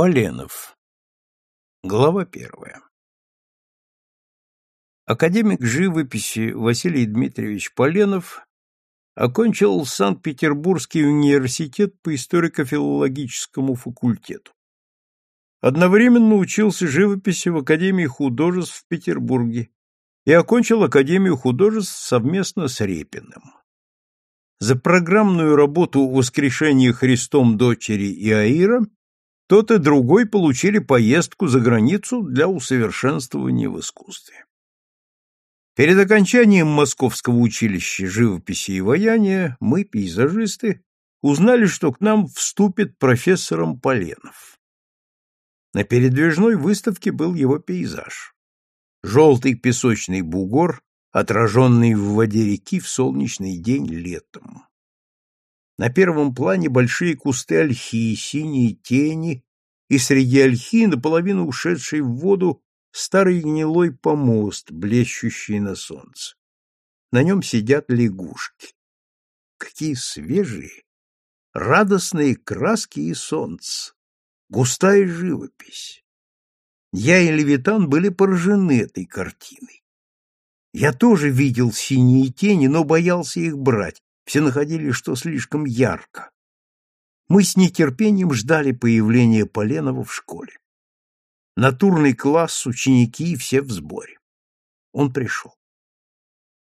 Поленов. Глава первая. Академик живописи Василий Дмитриевич Поленов окончил Санкт-Петербургский университет по историко-филологическому факультету. Одновременно учился живописи в Академии художеств в Петербурге и окончил Академию художеств совместно с Репиным. За программную работу «Воскрешение Христом дочери Иаира» тот и другой получили поездку за границу для усовершенствования в искусстве. Перед окончанием Московского училища живописи и ваяния мы, пейзажисты, узнали, что к нам вступит профессором Поленов. На передвижной выставке был его пейзаж. Желтый песочный бугор, отраженный в воде реки в солнечный день летом. На первом плане большие кусты ольхи, синие тени, и среди ольхи, наполовину ушедший в воду, старый гнилой помост, блещущий на солнце. На нем сидят лягушки. Какие свежие, радостные краски и солнце, густая живопись. Я и Левитан были поражены этой картиной. Я тоже видел синие тени, но боялся их брать, все находили, что слишком ярко. Мы с нетерпением ждали появления Поленова в школе. Натурный класс, ученики, все в сборе. Он пришел.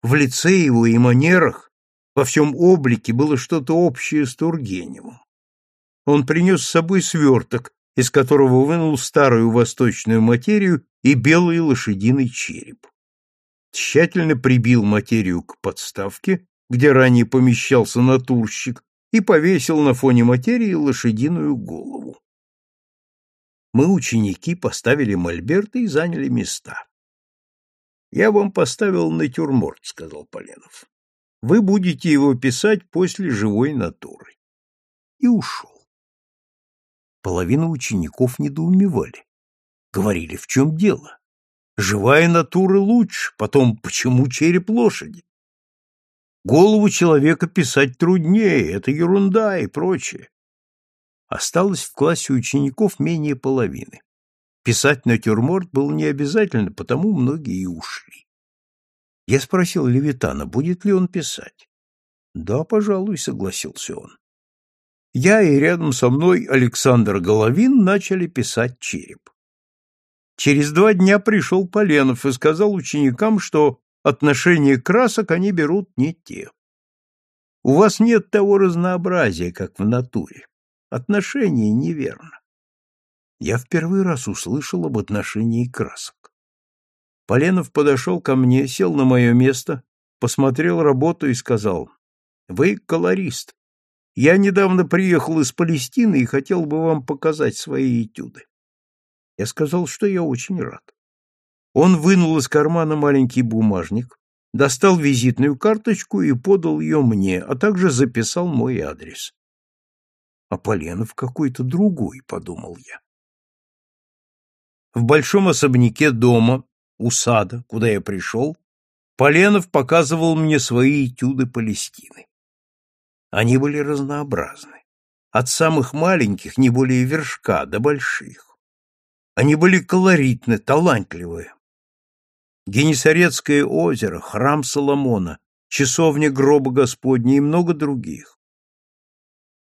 В лице его и манерах, во всем облике было что-то общее с Тургеневым. Он принес с собой сверток, из которого вынул старую восточную материю и белый лошадиный череп. Тщательно прибил материю к подставке где ранее помещался натурщик, и повесил на фоне материи лошадиную голову. Мы, ученики, поставили мольберты и заняли места. «Я вам поставил натюрморт», — сказал Поленов. «Вы будете его писать после живой натуры». И ушел. Половина учеников недоумевали. Говорили, в чем дело? Живая натура лучше, потом, почему череп лошади? Голову человека писать труднее, это ерунда и прочее. Осталось в классе учеников менее половины. Писать натюрморт было не обязательно, потому многие и ушли. Я спросил Левитана, будет ли он писать. Да, пожалуй, согласился он. Я и рядом со мной Александр Головин начали писать череп. Через два дня пришел Поленов и сказал ученикам, что отношение красок они берут не те. У вас нет того разнообразия, как в натуре. Отношение неверно. Я в первый раз услышал об отношении красок. Поленов подошел ко мне, сел на мое место, посмотрел работу и сказал, «Вы колорист. Я недавно приехал из Палестины и хотел бы вам показать свои этюды». Я сказал, что я очень рад. Он вынул из кармана маленький бумажник, достал визитную карточку и подал ее мне, а также записал мой адрес. А Поленов какой-то другой, подумал я. В большом особняке дома, у сада, куда я пришел, Поленов показывал мне свои этюды Палестины. Они были разнообразны, от самых маленьких, не более вершка, до больших. Они были колоритны, талантливые, Генесарецкое озеро, храм Соломона, часовня гроба Господня и много других.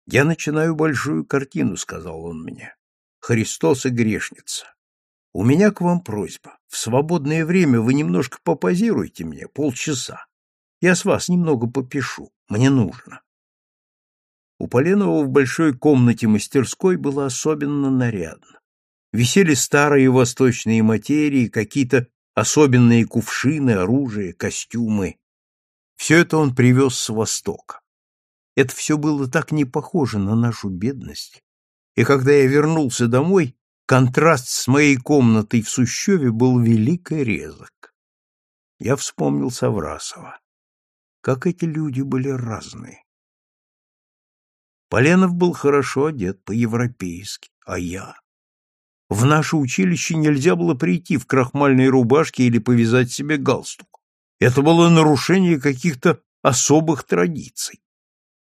«Я начинаю большую картину», — сказал он мне. «Христос и грешница. У меня к вам просьба. В свободное время вы немножко попозируйте мне, полчаса. Я с вас немного попишу. Мне нужно». У Поленова в большой комнате мастерской было особенно нарядно. Висели старые восточные материи, какие-то особенные кувшины, оружие, костюмы. Все это он привез с Востока. Это все было так не похоже на нашу бедность. И когда я вернулся домой, контраст с моей комнатой в Сущеве был велик резок. Я вспомнил Саврасова. Как эти люди были разные. Поленов был хорошо одет по-европейски, а я... В наше училище нельзя было прийти в крахмальной рубашке или повязать себе галстук. Это было нарушение каких-то особых традиций.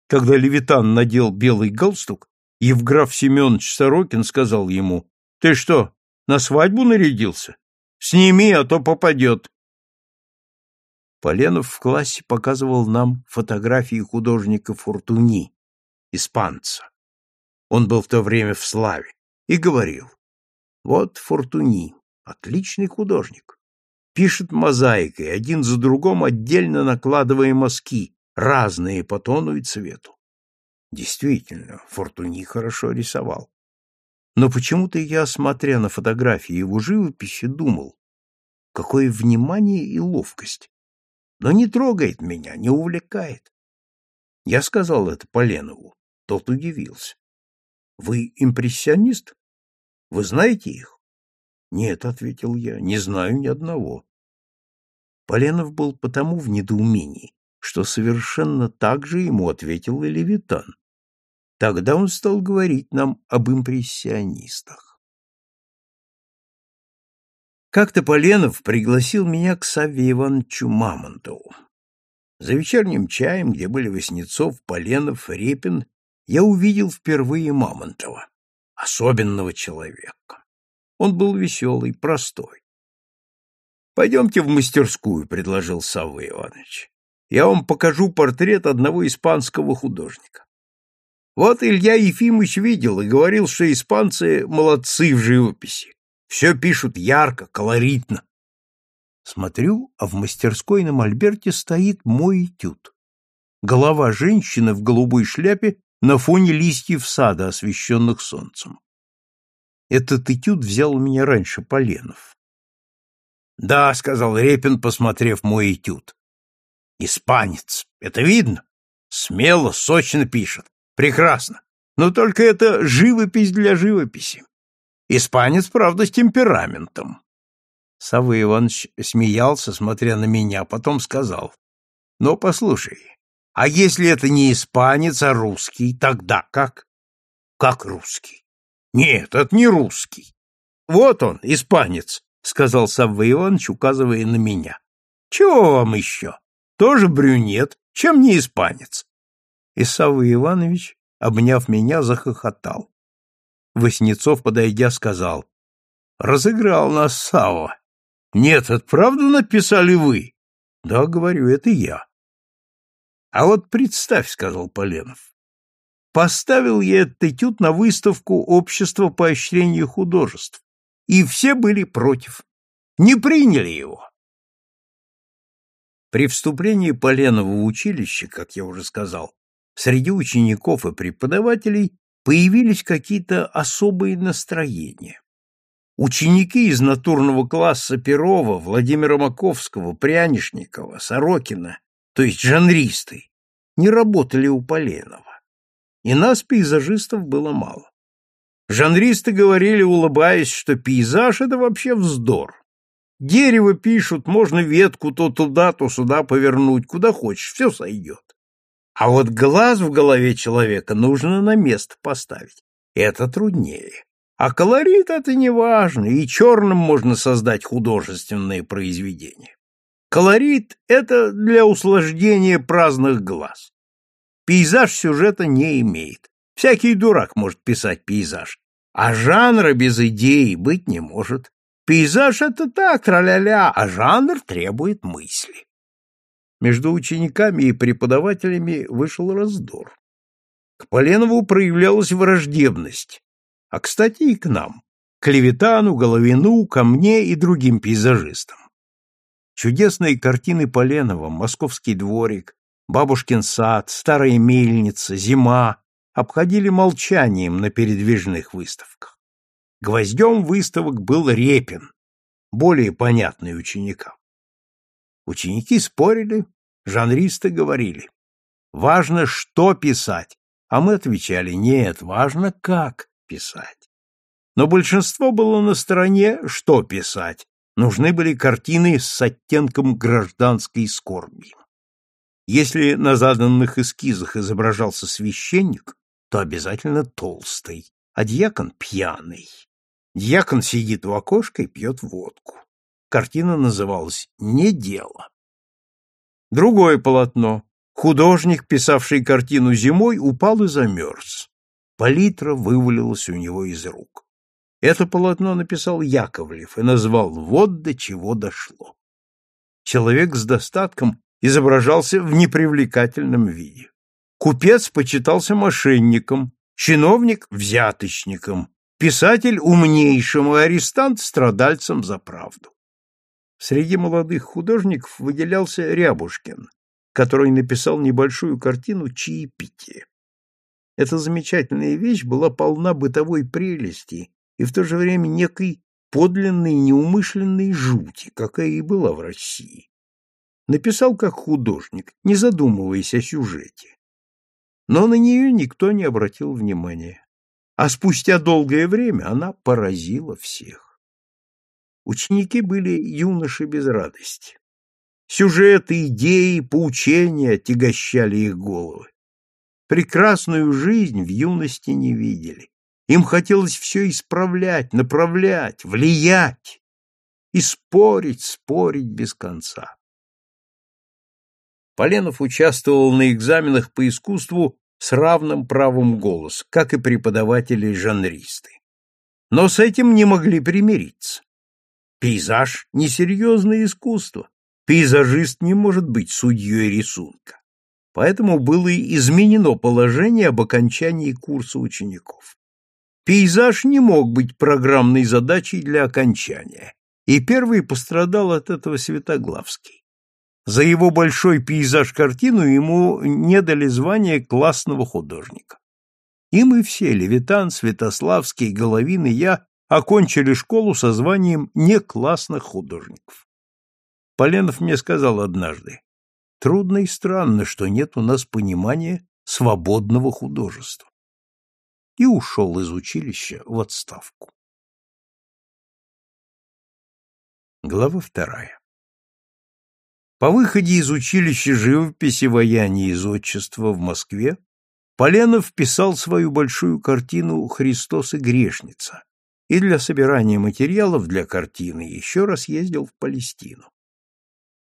Когда Левитан надел белый галстук, Евграф Семенович Сорокин сказал ему, «Ты что, на свадьбу нарядился? Сними, а то попадет». Поленов в классе показывал нам фотографии художника Фортуни, испанца. Он был в то время в славе и говорил, вот Фортуни, отличный художник. Пишет мозаикой, один за другом отдельно накладывая мазки, разные по тону и цвету. Действительно, Фортуни хорошо рисовал. Но почему-то я, смотря на фотографии его живописи, думал, какое внимание и ловкость. Но не трогает меня, не увлекает. Я сказал это Поленову. Тот удивился. — Вы импрессионист? Вы знаете их? Нет, ответил я, не знаю ни одного. Поленов был потому в недоумении, что совершенно так же ему ответил и Левитан. Тогда он стал говорить нам об импрессионистах. Как-то Поленов пригласил меня к Савве Ивановичу Мамонтову. За вечерним чаем, где были Васнецов, Поленов, Репин, я увидел впервые Мамонтова особенного человека. Он был веселый, простой. «Пойдемте в мастерскую», — предложил Савва Иванович. «Я вам покажу портрет одного испанского художника». Вот Илья Ефимович видел и говорил, что испанцы молодцы в живописи. Все пишут ярко, колоритно. Смотрю, а в мастерской на мольберте стоит мой этюд. Голова женщины в голубой шляпе на фоне листьев сада, освещенных солнцем. Этот этюд взял у меня раньше Поленов. «Да», — сказал Репин, посмотрев мой этюд. «Испанец. Это видно. Смело, сочно пишет. Прекрасно. Но только это живопись для живописи. Испанец, правда, с темпераментом». Савва Иванович смеялся, смотря на меня, потом сказал. «Но послушай, а если это не испанец, а русский, тогда как? Как русский? Нет, это не русский. Вот он, испанец, сказал Савва Иванович, указывая на меня. Чего вам еще? Тоже брюнет, чем не испанец? И Савва Иванович, обняв меня, захохотал. Воснецов, подойдя, сказал. Разыграл нас Савва. Нет, это правду написали вы? Да, говорю, это я. А вот представь, сказал Поленов. Поставил я этот этюд на выставку Общества поощрения художеств, и все были против. Не приняли его. При вступлении Поленова в училище, как я уже сказал, среди учеников и преподавателей появились какие-то особые настроения. Ученики из натурного класса Перова, Владимира Маковского, Прянишникова, Сорокина то есть жанристы, не работали у Поленова. И нас, пейзажистов, было мало. Жанристы говорили, улыбаясь, что пейзаж — это вообще вздор. Дерево пишут, можно ветку то туда, то сюда повернуть, куда хочешь, все сойдет. А вот глаз в голове человека нужно на место поставить. Это труднее. А колорит — это не важно, и черным можно создать художественное произведение. Колорит — это для услаждения праздных глаз. Пейзаж сюжета не имеет. Всякий дурак может писать пейзаж. А жанра без идеи быть не может. Пейзаж — это так, траля-ля, а жанр требует мысли. Между учениками и преподавателями вышел раздор. К Поленову проявлялась враждебность, а, кстати, и к нам, к Левитану, Головину, ко мне и другим пейзажистам. Чудесные картины Поленова, «Московский дворик», «Бабушкин сад», «Старая мельница», «Зима» обходили молчанием на передвижных выставках. Гвоздем выставок был Репин, более понятный ученикам. Ученики спорили, жанристы говорили. Важно, что писать, а мы отвечали, нет, важно, как писать. Но большинство было на стороне, что писать, нужны были картины с оттенком гражданской скорби. Если на заданных эскизах изображался священник, то обязательно толстый, а дьякон пьяный. Дьякон сидит у окошка и пьет водку. Картина называлась «Не дело». Другое полотно. Художник, писавший картину зимой, упал и замерз. Палитра вывалилась у него из рук. Это полотно написал Яковлев и назвал «Вот до чего дошло». Человек с достатком изображался в непривлекательном виде. Купец почитался мошенником, чиновник — взяточником, писатель — умнейшим, и арестант — страдальцем за правду. Среди молодых художников выделялся Рябушкин, который написал небольшую картину «Чаепитие». Эта замечательная вещь была полна бытовой прелести и в то же время некой подлинной неумышленной жути, какая и была в России. Написал как художник, не задумываясь о сюжете. Но на нее никто не обратил внимания. А спустя долгое время она поразила всех. Ученики были юноши без радости. Сюжеты, идеи, поучения отягощали их головы. Прекрасную жизнь в юности не видели. Им хотелось все исправлять, направлять, влиять и спорить, спорить без конца. Поленов участвовал на экзаменах по искусству с равным правом голоса, как и преподаватели-жанристы. Но с этим не могли примириться. Пейзаж — несерьезное искусство. Пейзажист не может быть судьей рисунка. Поэтому было изменено положение об окончании курса учеников. Пейзаж не мог быть программной задачей для окончания, и первый пострадал от этого Светоглавский. За его большой пейзаж-картину ему не дали звания классного художника. И мы все, Левитан, Святославский, Головин и я, окончили школу со званием неклассных художников. Поленов мне сказал однажды, трудно и странно, что нет у нас понимания свободного художества. И ушел из училища в отставку. Глава вторая. По выходе из училища живописи вояния из отчества в Москве Поленов писал свою большую картину «Христос и грешница» и для собирания материалов для картины еще раз ездил в Палестину.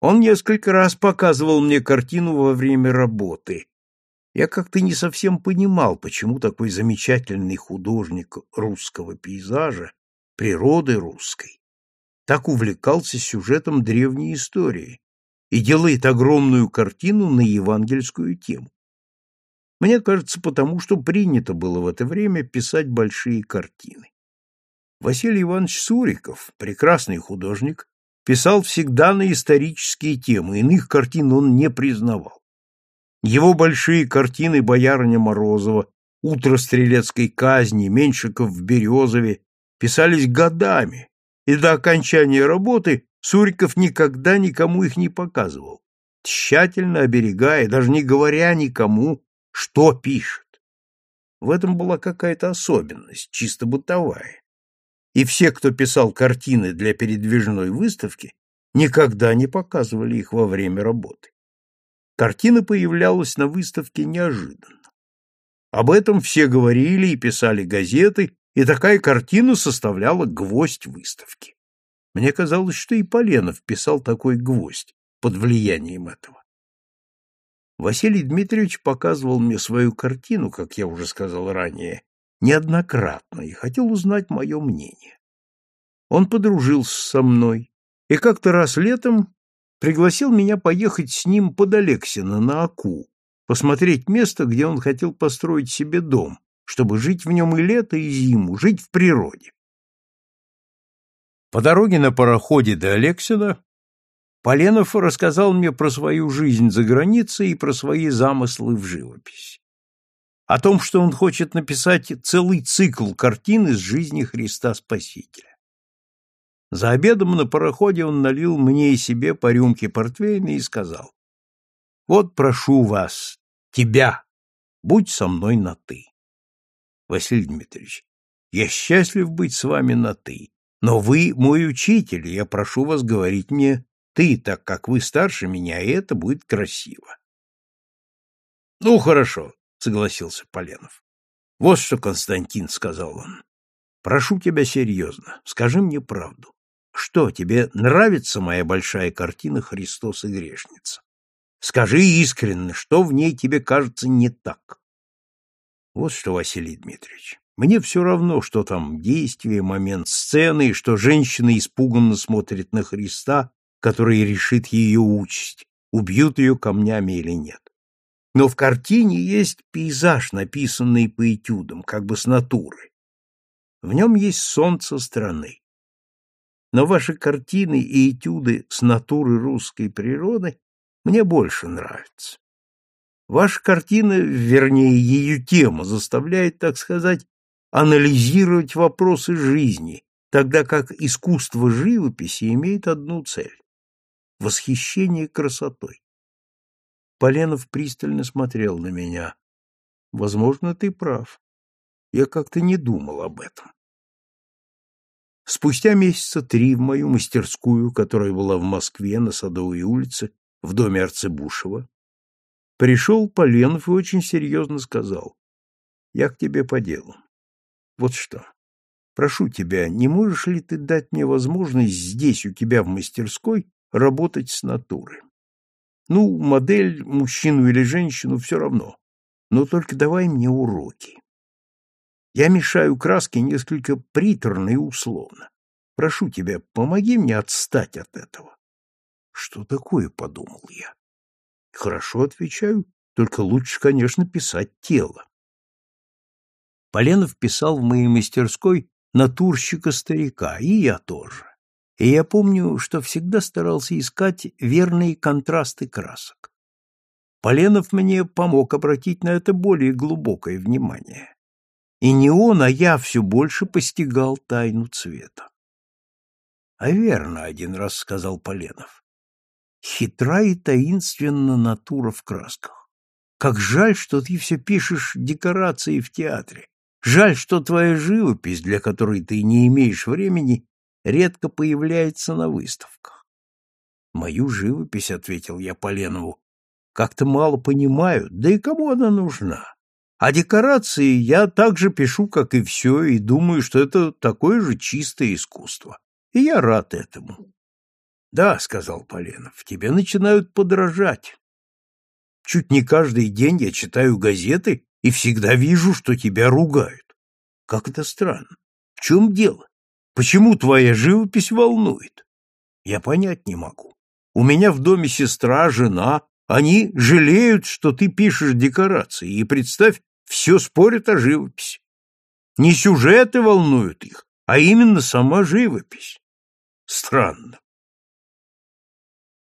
Он несколько раз показывал мне картину во время работы. Я как-то не совсем понимал, почему такой замечательный художник русского пейзажа, природы русской, так увлекался сюжетом древней истории и делает огромную картину на евангельскую тему. Мне кажется, потому что принято было в это время писать большие картины. Василий Иванович Суриков, прекрасный художник, писал всегда на исторические темы, иных картин он не признавал. Его большие картины «Боярыня Морозова», «Утро стрелецкой казни», «Меньшиков в Березове» писались годами, и до окончания работы Суриков никогда никому их не показывал, тщательно оберегая, даже не говоря никому, что пишет. В этом была какая-то особенность, чисто бытовая и все, кто писал картины для передвижной выставки, никогда не показывали их во время работы. Картина появлялась на выставке неожиданно. Об этом все говорили и писали газеты, и такая картина составляла гвоздь выставки. Мне казалось, что и Поленов писал такой гвоздь под влиянием этого. Василий Дмитриевич показывал мне свою картину, как я уже сказал ранее, неоднократно и хотел узнать мое мнение. Он подружился со мной и как-то раз летом пригласил меня поехать с ним под Алексина на Аку, посмотреть место, где он хотел построить себе дом, чтобы жить в нем и лето, и зиму, жить в природе. По дороге на пароходе до Алексина Поленов рассказал мне про свою жизнь за границей и про свои замыслы в живописи о том, что он хочет написать целый цикл картин из жизни Христа Спасителя. За обедом на пароходе он налил мне и себе по рюмке портвейна и сказал, «Вот прошу вас, тебя, будь со мной на «ты». Василий Дмитриевич, я счастлив быть с вами на «ты», но вы мой учитель, я прошу вас говорить мне «ты», так как вы старше меня, и это будет красиво. Ну, хорошо, согласился Поленов. Вот что, Константин, сказал он. Прошу тебя серьезно, скажи мне правду. Что, тебе нравится моя большая картина Христос и грешница? Скажи искренне, что в ней тебе кажется не так? Вот что, Василий Дмитриевич, мне все равно, что там действие, момент сцены, и что женщина испуганно смотрит на Христа, который решит ее участь, убьют ее камнями или нет. Но в картине есть пейзаж, написанный по этюдам, как бы с натуры. В нем есть солнце страны. Но ваши картины и этюды с натуры русской природы мне больше нравятся. Ваша картина, вернее, ее тема, заставляет, так сказать, анализировать вопросы жизни, тогда как искусство живописи имеет одну цель — восхищение красотой. Поленов пристально смотрел на меня. Возможно, ты прав. Я как-то не думал об этом. Спустя месяца три в мою мастерскую, которая была в Москве на Садовой улице, в доме Арцебушева, пришел Поленов и очень серьезно сказал, «Я к тебе по делу. Вот что. Прошу тебя, не можешь ли ты дать мне возможность здесь у тебя в мастерской работать с натуры? Ну, модель, мужчину или женщину, все равно. Но только давай мне уроки. Я мешаю краски несколько приторно и условно. Прошу тебя, помоги мне отстать от этого. Что такое, подумал я. Хорошо отвечаю, только лучше, конечно, писать тело. Поленов писал в моей мастерской натурщика-старика, и я тоже. И я помню, что всегда старался искать верные контрасты красок. Поленов мне помог обратить на это более глубокое внимание. И не он, а я все больше постигал тайну цвета. — А верно, — один раз сказал Поленов. Хитра и таинственна натура в красках. Как жаль, что ты все пишешь декорации в театре. Жаль, что твоя живопись, для которой ты не имеешь времени, редко появляется на выставках. Мою живопись, — ответил я Поленову, — как-то мало понимаю, да и кому она нужна? А декорации я так же пишу, как и все, и думаю, что это такое же чистое искусство. И я рад этому. Да, сказал Поленов, тебе начинают подражать. Чуть не каждый день я читаю газеты и всегда вижу, что тебя ругают. Как это странно. В чем дело? Почему твоя живопись волнует? Я понять не могу. У меня в доме сестра, жена, они жалеют, что ты пишешь декорации, и, представь, все спорят о живописи. Не сюжеты волнуют их, а именно сама живопись. Странно.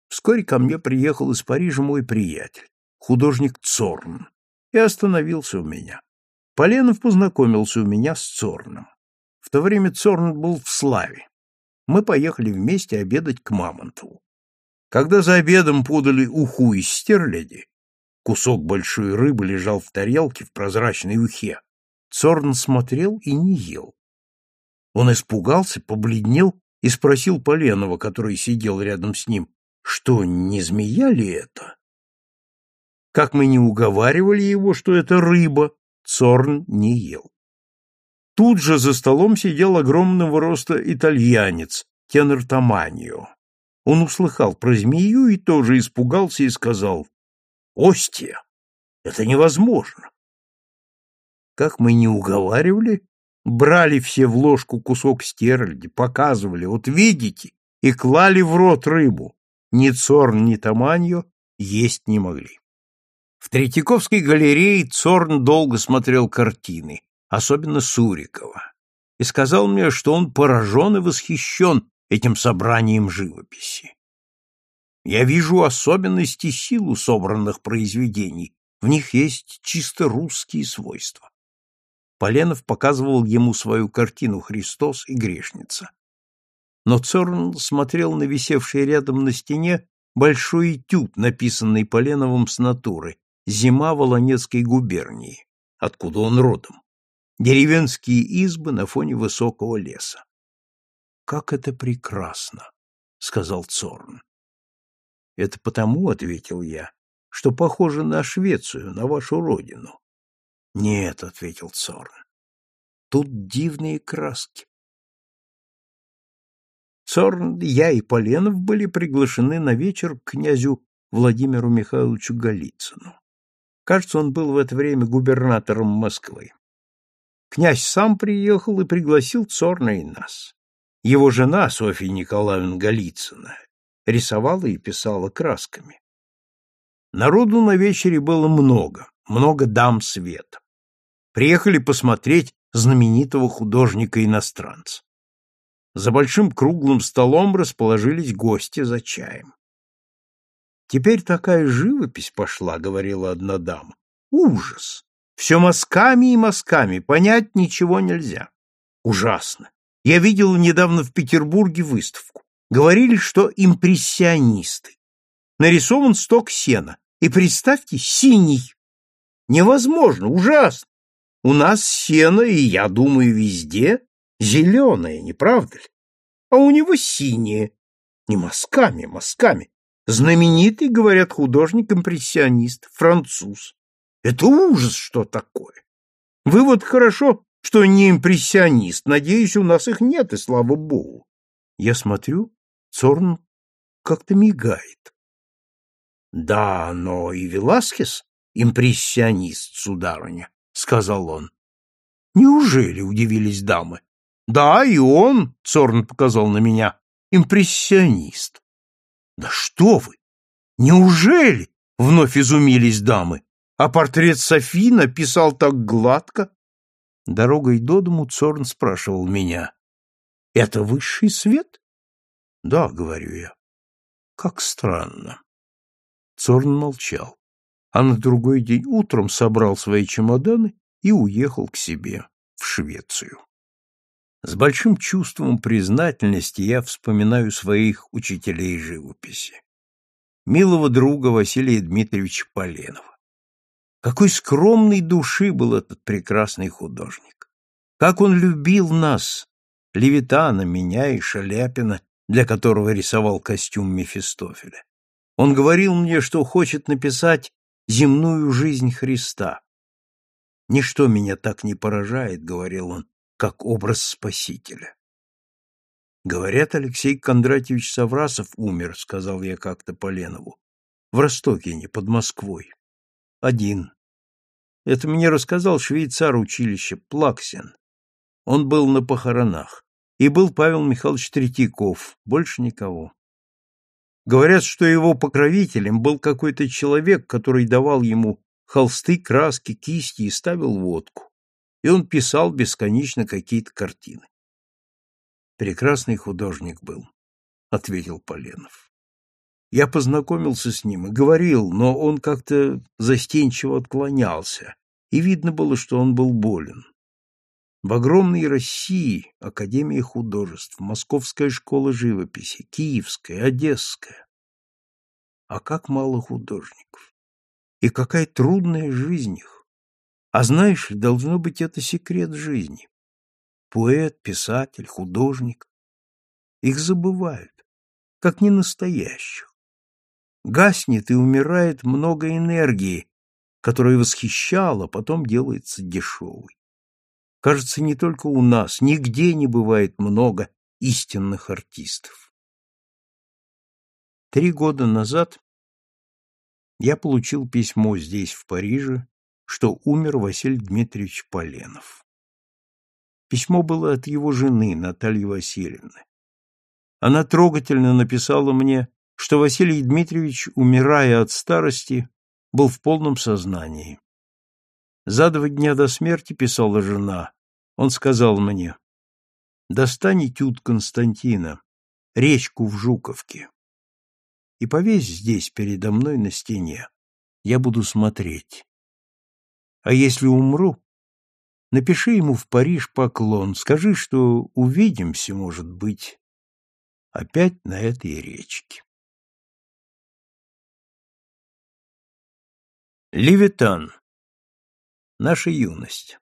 Вскоре ко мне приехал из Парижа мой приятель, художник Цорн, и остановился у меня. Поленов познакомился у меня с Цорном. В то время Цорн был в славе. Мы поехали вместе обедать к Мамонтову. Когда за обедом подали уху из стерляди, кусок большой рыбы лежал в тарелке в прозрачной ухе, Цорн смотрел и не ел. Он испугался, побледнел и спросил Поленова, который сидел рядом с ним, что, не змея ли это? Как мы не уговаривали его, что это рыба, Цорн не ел. Тут же за столом сидел огромного роста итальянец, тенор Таманио. Он услыхал про змею и тоже испугался и сказал, «Остия, это невозможно». Как мы не уговаривали, брали все в ложку кусок стерляди, показывали, вот видите, и клали в рот рыбу ни Цорн, ни Таманьо есть не могли. В Третьяковской галерее Цорн долго смотрел картины, особенно Сурикова, и сказал мне, что он поражен и восхищен этим собранием живописи. Я вижу особенности силу собранных произведений, в них есть чисто русские свойства. Поленов показывал ему свою картину «Христос и грешница» но Цорн смотрел на висевший рядом на стене большой этюд, написанный Поленовым с натуры «Зима в Олонецкой губернии», откуда он родом. Деревенские избы на фоне высокого леса. «Как это прекрасно!» — сказал Цорн. «Это потому, — ответил я, — что похоже на Швецию, на вашу родину». «Нет», — ответил Цорн, — «тут дивные краски. Цорн, я и Поленов были приглашены на вечер к князю Владимиру Михайловичу Голицыну. Кажется, он был в это время губернатором Москвы. Князь сам приехал и пригласил Цорна и нас. Его жена, Софья Николаевна Голицына, рисовала и писала красками. Народу на вечере было много, много дам света. Приехали посмотреть знаменитого художника-иностранца. За большим круглым столом расположились гости за чаем. «Теперь такая живопись пошла», — говорила одна дама. «Ужас! Все мазками и мазками, понять ничего нельзя. Ужасно. Я видела недавно в Петербурге выставку. Говорили, что импрессионисты. Нарисован сток сена. И представьте, синий. Невозможно, ужасно. У нас сено, и, я думаю, везде зеленое, не правда ли? А у него синее. Не мазками, мазками. Знаменитый, говорят, художник-импрессионист, француз. Это ужас, что такое. Вы вот хорошо что не импрессионист. Надеюсь, у нас их нет, и слава богу. Я смотрю, Цорн как-то мигает. Да, но и Веласкес импрессионист, сударыня, сказал он. Неужели удивились дамы? Да, и он, Цорн показал на меня, импрессионист. Да что вы? Неужели? Вновь изумились дамы. А портрет Софи написал так гладко. Дорогой до дому Цорн спрашивал меня. — Это высший свет? — Да, — говорю я. — Как странно. Цорн молчал, а на другой день утром собрал свои чемоданы и уехал к себе в Швецию. С большим чувством признательности я вспоминаю своих учителей живописи. Милого друга Василия Дмитриевича Поленова. Какой скромной души был этот прекрасный художник! Как он любил нас, Левитана, меня и Шаляпина, для которого рисовал костюм Мефистофеля. Он говорил мне, что хочет написать земную жизнь Христа. «Ничто меня так не поражает», — говорил он, — «как образ Спасителя». «Говорят, Алексей Кондратьевич Саврасов умер», — сказал я как-то Поленову, — «в Ростокине, под Москвой один. Это мне рассказал швейцар училища Плаксин. Он был на похоронах. И был Павел Михайлович Третьяков, больше никого. Говорят, что его покровителем был какой-то человек, который давал ему холсты, краски, кисти и ставил водку. И он писал бесконечно какие-то картины. Прекрасный художник был, ответил Поленов. Я познакомился с ним и говорил, но он как-то застенчиво отклонялся, и видно было, что он был болен. В огромной России Академия художеств, Московская школа живописи, Киевская, Одесская. А как мало художников! И какая трудная жизнь их! А знаешь, должно быть, это секрет жизни. Поэт, писатель, художник. Их забывают, как ненастоящих гаснет и умирает много энергии, которая восхищала, потом делается дешевой. Кажется, не только у нас, нигде не бывает много истинных артистов. Три года назад я получил письмо здесь, в Париже, что умер Василий Дмитриевич Поленов. Письмо было от его жены, Натальи Васильевны. Она трогательно написала мне, что Василий Дмитриевич, умирая от старости, был в полном сознании. За два дня до смерти писала жена. Он сказал мне, «Достань этюд Константина, речку в Жуковке, и повесь здесь передо мной на стене. Я буду смотреть. А если умру, напиши ему в Париж поклон, скажи, что увидимся, может быть, опять на этой речке». Левитан. Наша юность.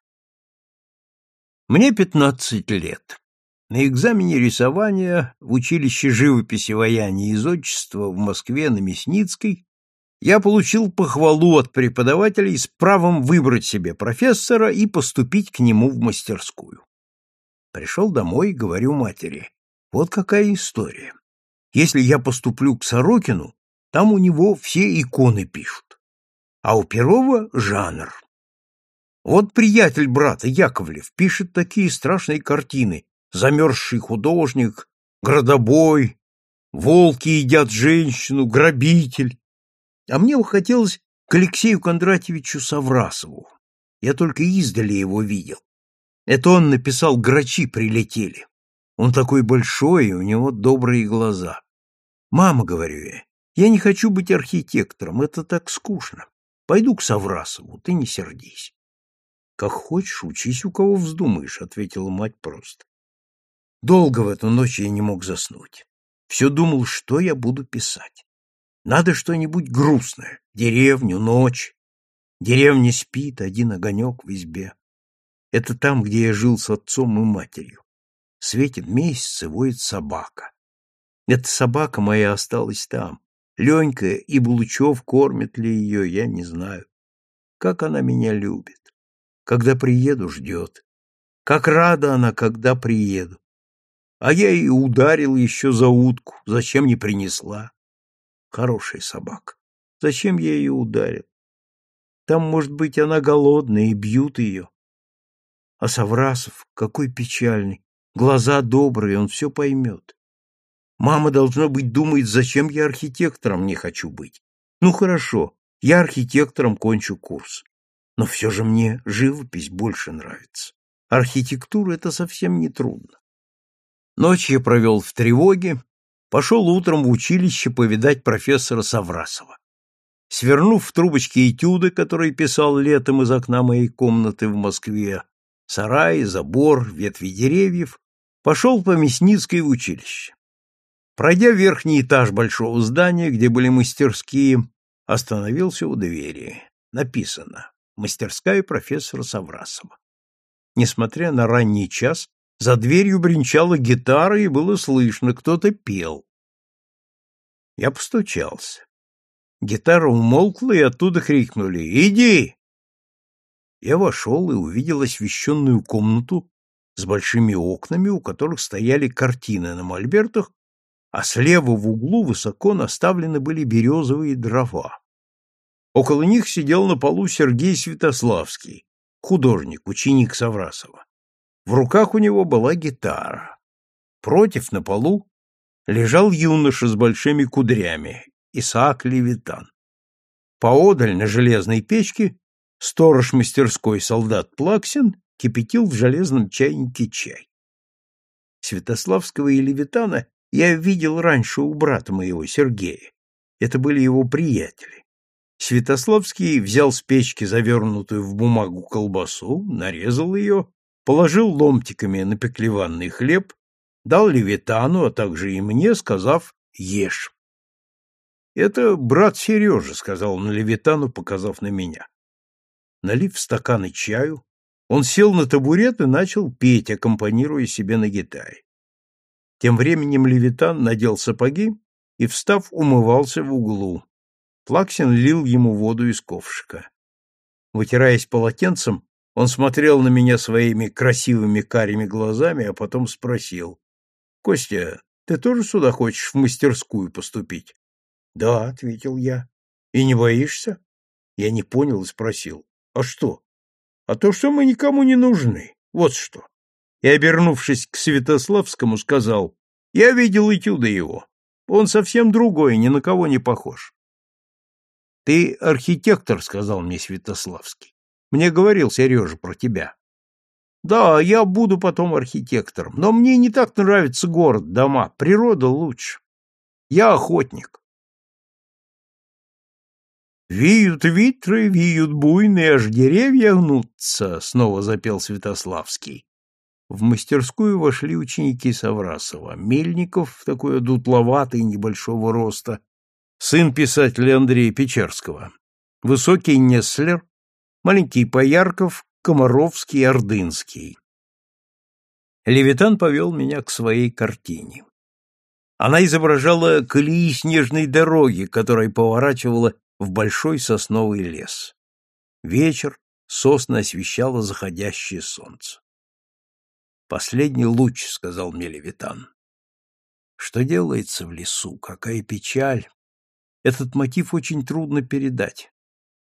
Мне пятнадцать лет. На экзамене рисования в училище живописи, ваяния и зодчества в Москве на Мясницкой я получил похвалу от преподавателей с правом выбрать себе профессора и поступить к нему в мастерскую. Пришел домой и говорю матери, вот какая история. Если я поступлю к Сорокину, там у него все иконы пишут. А у Перова — жанр. Вот приятель брата Яковлев пишет такие страшные картины. Замерзший художник, градобой, волки едят женщину, грабитель. А мне бы хотелось к Алексею Кондратьевичу Саврасову. Я только издали его видел. Это он написал «Грачи прилетели». Он такой большой, и у него добрые глаза. «Мама, — говорю я, — я не хочу быть архитектором, это так скучно. Пойду к Саврасову, ты не сердись». «Как хочешь, учись, у кого вздумаешь», — ответила мать просто. Долго в эту ночь я не мог заснуть. Все думал, что я буду писать. Надо что-нибудь грустное. Деревню, ночь. Деревня спит, один огонек в избе. Это там, где я жил с отцом и матерью. Светит месяц и воет собака. Эта собака моя осталась там. Ленька и Булычев кормят ли ее, я не знаю. Как она меня любит. Когда приеду, ждет. Как рада она, когда приеду. А я и ударил еще за утку, зачем не принесла. Хорошая собака. Зачем я ее ударил? Там, может быть, она голодная, и бьют ее. А Саврасов, какой печальный, глаза добрые, он все поймет. Мама, должно быть, думает, зачем я архитектором не хочу быть. Ну, хорошо, я архитектором кончу курс. Но все же мне живопись больше нравится. Архитектура — это совсем не трудно. Ночь я провел в тревоге, пошел утром в училище повидать профессора Саврасова. Свернув в трубочки этюды, которые писал летом из окна моей комнаты в Москве, сарай, забор, ветви деревьев, пошел по Мясницкой в училище. Пройдя верхний этаж большого здания, где были мастерские, остановился у двери. Написано «Мастерская профессора Саврасова». Несмотря на ранний час, за дверью бренчала гитара, и было слышно, кто-то пел. Я постучался. Гитара умолкла, и оттуда крикнули «Иди!». Я вошел и увидел освещенную комнату с большими окнами, у которых стояли картины на мольбертах, а слева в углу высоко наставлены были березовые дрова. Около них сидел на полу Сергей Святославский, художник, ученик Саврасова. В руках у него была гитара. Против на полу лежал юноша с большими кудрями, Исаак Левитан. Поодаль на железной печке сторож мастерской солдат Плаксин кипятил в железном чайнике чай. Святославского и Левитана я видел раньше у брата моего, Сергея. Это были его приятели. Святославский взял с печки завернутую в бумагу колбасу, нарезал ее положил ломтиками на пеклеванный хлеб, дал Левитану, а также и мне, сказав «Ешь». «Это брат Сережа», — сказал он Левитану, показав на меня. Налив стаканы чаю, он сел на табурет и начал петь, аккомпанируя себе на гитаре. Тем временем Левитан надел сапоги и, встав, умывался в углу. Плаксин лил ему воду из ковшика. Вытираясь полотенцем, он смотрел на меня своими красивыми карими глазами, а потом спросил. — Костя, ты тоже сюда хочешь в мастерскую поступить? — Да, — ответил я. — И не боишься? Я не понял и спросил. — А что? — А то, что мы никому не нужны. Вот что. И, обернувшись к Святославскому, сказал. — Я видел этюды его. Он совсем другой, ни на кого не похож. — Ты архитектор, — сказал мне Святославский. Мне говорил Сережа про тебя. Да, я буду потом архитектором, но мне не так нравится город, дома, природа лучше. Я охотник. Виют ветры, виют буйные, аж деревья гнутся, снова запел Святославский. В мастерскую вошли ученики Саврасова. Мельников, такой дутловатый, небольшого роста, сын писателя Андрея Печерского. Высокий Неслер, маленький Поярков, Комаровский, Ордынский. Левитан повел меня к своей картине. Она изображала колеи снежной дороги, которая поворачивала в большой сосновый лес. Вечер, сосны освещало заходящее солнце. «Последний луч», — сказал мне Левитан. Что делается в лесу, какая печаль. Этот мотив очень трудно передать.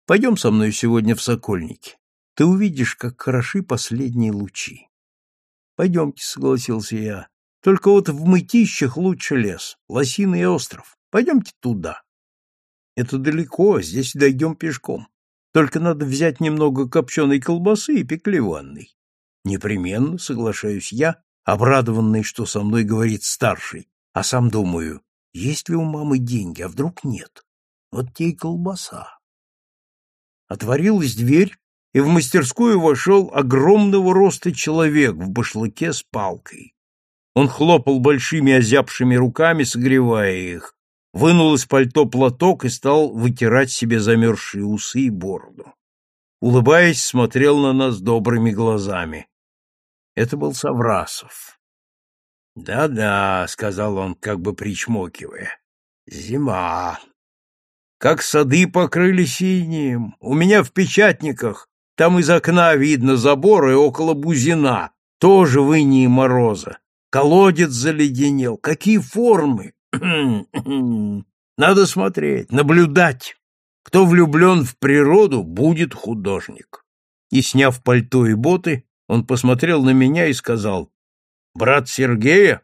Пойдем со мной сегодня в Сокольники. Ты увидишь, как хороши последние лучи. Пойдемте, согласился я. Только вот в мытищах лучше лес, лосиный остров. Пойдемте туда. Это далеко, здесь дойдем пешком. Только надо взять немного копченой колбасы и пеклеванной. Непременно, соглашаюсь я, обрадованный, что со мной говорит старший, а сам думаю, есть ли у мамы деньги, а вдруг нет. Вот те и колбаса. Отворилась дверь, и в мастерскую вошел огромного роста человек в башлыке с палкой. Он хлопал большими озябшими руками, согревая их, вынул из пальто платок и стал вытирать себе замерзшие усы и бороду. Улыбаясь, смотрел на нас добрыми глазами. Это был Саврасов. «Да-да», — сказал он, как бы причмокивая, — «зима. Как сады покрыли синим. У меня в печатниках, там из окна видно забор и около бузина, тоже в инии мороза. Колодец заледенел. Какие формы! Надо смотреть, наблюдать. Кто влюблен в природу, будет художник. И, сняв пальто и боты, он посмотрел на меня и сказал, «Брат Сергея?»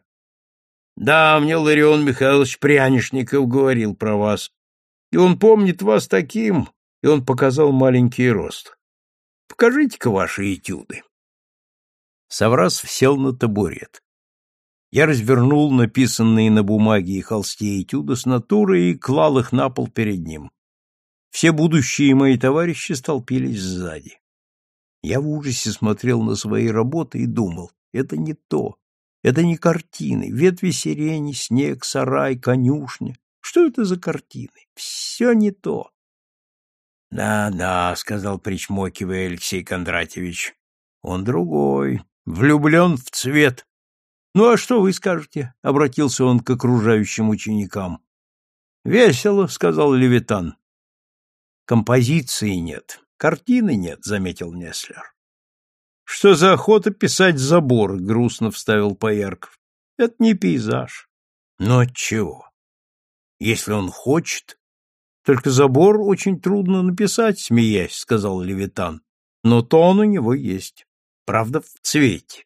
«Да, мне Ларион Михайлович Прянишников говорил про вас. И он помнит вас таким, и он показал маленький рост. Покажите-ка ваши этюды». Саврас сел на табурет. Я развернул написанные на бумаге и холсте этюды с натуры и клал их на пол перед ним. Все будущие мои товарищи столпились сзади. Я в ужасе смотрел на свои работы и думал, это не то, это не картины, ветви сирени, снег, сарай, конюшня. Что это за картины? Все не то. «Да, да», — сказал, причмокивая Алексей Кондратьевич, — «он другой, влюблен в цвет». «Ну, а что вы скажете?» — обратился он к окружающим ученикам. «Весело», — сказал Левитан. «Композиции нет, картины нет», — заметил Неслер. «Что за охота писать забор?» — грустно вставил Поярков. «Это не пейзаж». «Но отчего? Если он хочет...» «Только забор очень трудно написать, смеясь», — сказал Левитан. «Но тон у него есть. Правда, в цвете.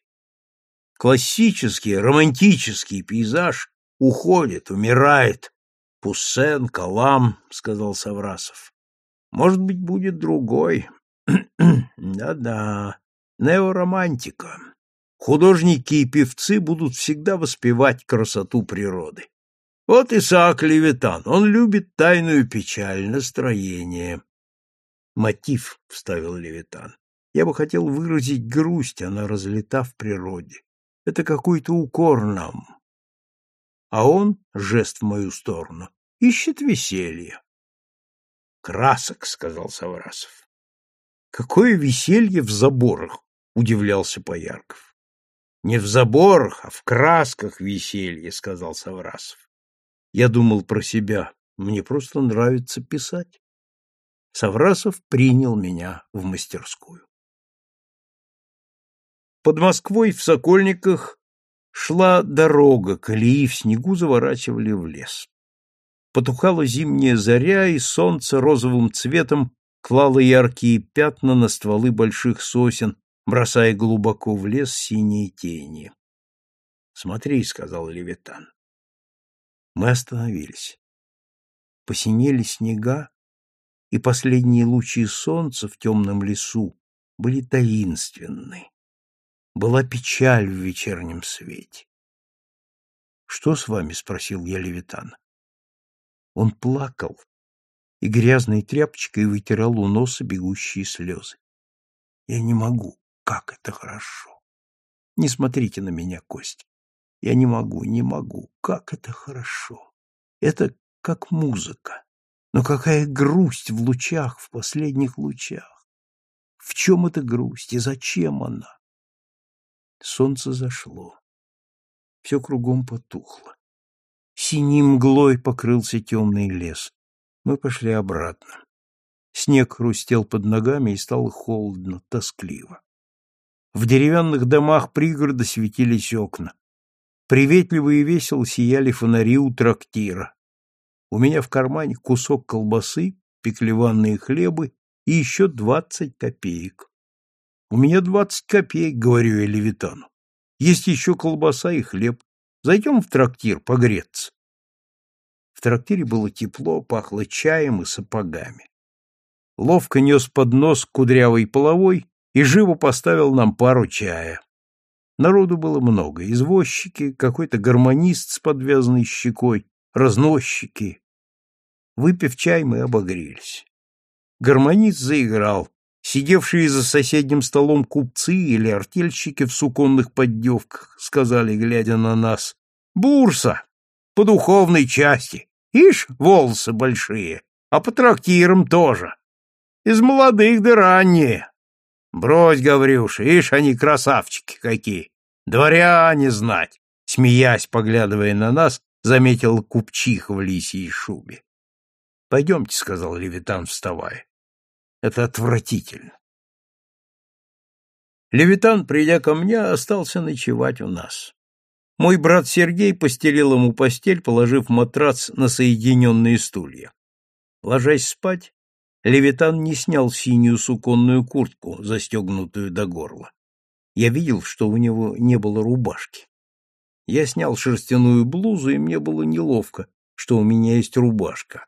Классический, романтический пейзаж уходит, умирает. Пуссен, Калам, — сказал Саврасов. Может быть, будет другой. Да-да, неоромантика. Художники и певцы будут всегда воспевать красоту природы. Вот Исаак Левитан, он любит тайную печаль, настроение. Мотив, — вставил Левитан. Я бы хотел выразить грусть, она разлита в природе. Это какой-то укор нам. А он, жест в мою сторону, ищет веселье. Красок, сказал Саврасов. Какое веселье в заборах, удивлялся Поярков. Не в заборах, а в красках веселье, сказал Саврасов. Я думал про себя, мне просто нравится писать. Саврасов принял меня в мастерскую. Под Москвой в Сокольниках шла дорога, колеи в снегу заворачивали в лес. Потухала зимняя заря, и солнце розовым цветом клало яркие пятна на стволы больших сосен, бросая глубоко в лес синие тени. «Смотри», — сказал Левитан. Мы остановились. Посинели снега, и последние лучи солнца в темном лесу были таинственны была печаль в вечернем свете. «Что с вами?» — спросил я Левитана. Он плакал и грязной тряпочкой вытирал у носа бегущие слезы. «Я не могу. Как это хорошо! Не смотрите на меня, Костя. Я не могу, не могу. Как это хорошо! Это как музыка. Но какая грусть в лучах, в последних лучах! В чем эта грусть и зачем она? Солнце зашло. Все кругом потухло. Синей мглой покрылся темный лес. Мы пошли обратно. Снег хрустел под ногами, и стало холодно, тоскливо. В деревянных домах пригорода светились окна. Приветливо и весело сияли фонари у трактира. У меня в кармане кусок колбасы, пеклеванные хлебы и еще двадцать копеек. У меня двадцать копеек, говорю я Левитану. Есть еще колбаса и хлеб. Зайдем в трактир погреться. В трактире было тепло, пахло чаем и сапогами. Ловко нес под нос кудрявый половой и живо поставил нам пару чая. Народу было много. Извозчики, какой-то гармонист с подвязанной щекой, разносчики. Выпив чай, мы обогрелись. Гармонист заиграл. Сидевшие за соседним столом купцы или артельщики в суконных поддевках сказали, глядя на нас, «Бурса! По духовной части! Ишь, волосы большие, а по трактирам тоже! Из молодых да ранние! Брось, Гаврюша, ишь, они красавчики какие! Дворяне знать!» Смеясь, поглядывая на нас, заметил купчих в лисьей шубе. «Пойдемте», — сказал Левитан, вставая. «Это отвратительно». Левитан, придя ко мне, остался ночевать у нас. Мой брат Сергей постелил ему постель, положив матрац на соединенные стулья. Ложась спать, Левитан не снял синюю суконную куртку, застегнутую до горла. Я видел, что у него не было рубашки. Я снял шерстяную блузу, и мне было неловко, что у меня есть рубашка.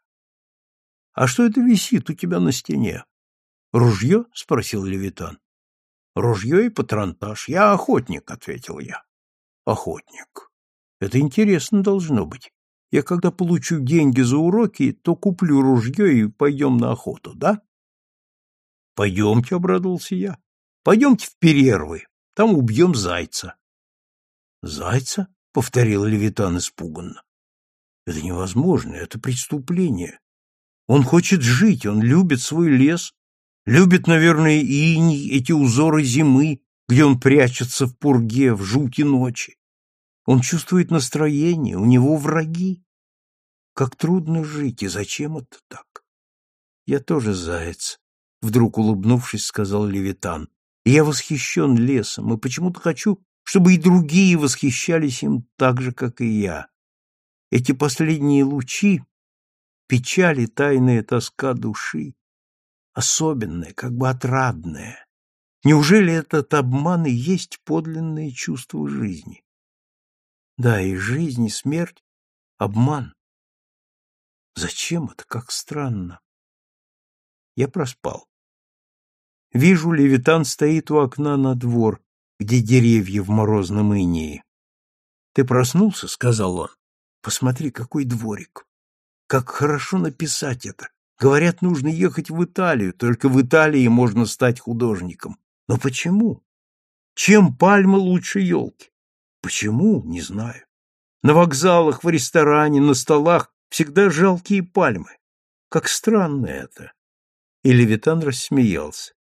— А что это висит у тебя на стене? — Ружье? — спросил Левитан. — Ружье и патронтаж. Я охотник, — ответил я. — Охотник. Это интересно должно быть. Я когда получу деньги за уроки, то куплю ружье и пойдем на охоту, да? — Пойдемте, — обрадовался я. — Пойдемте в перервы, там убьем зайца. Зайца? — повторил Левитан испуганно. — Это невозможно, это преступление. Он хочет жить, он любит свой лес, любит, наверное, иней, эти узоры зимы, где он прячется в пурге, в жути ночи. Он чувствует настроение, у него враги. Как трудно жить, и зачем это так? Я тоже заяц, — вдруг улыбнувшись, сказал Левитан. я восхищен лесом, и почему-то хочу чтобы и другие восхищались им так же, как и я. Эти последние лучи — печаль и тайная тоска души, особенная, как бы отрадная. Неужели этот обман и есть подлинное чувство жизни? Да, и жизнь, и смерть — обман. Зачем это? Как странно. Я проспал. Вижу, Левитан стоит у окна на двор, где деревья в морозном инии. — Ты проснулся? — сказал он. — Посмотри, какой дворик. Как хорошо написать это. Говорят, нужно ехать в Италию, только в Италии можно стать художником. Но почему? Чем пальма лучше елки? Почему? Не знаю. На вокзалах, в ресторане, на столах всегда жалкие пальмы. Как странно это. И Левитан рассмеялся.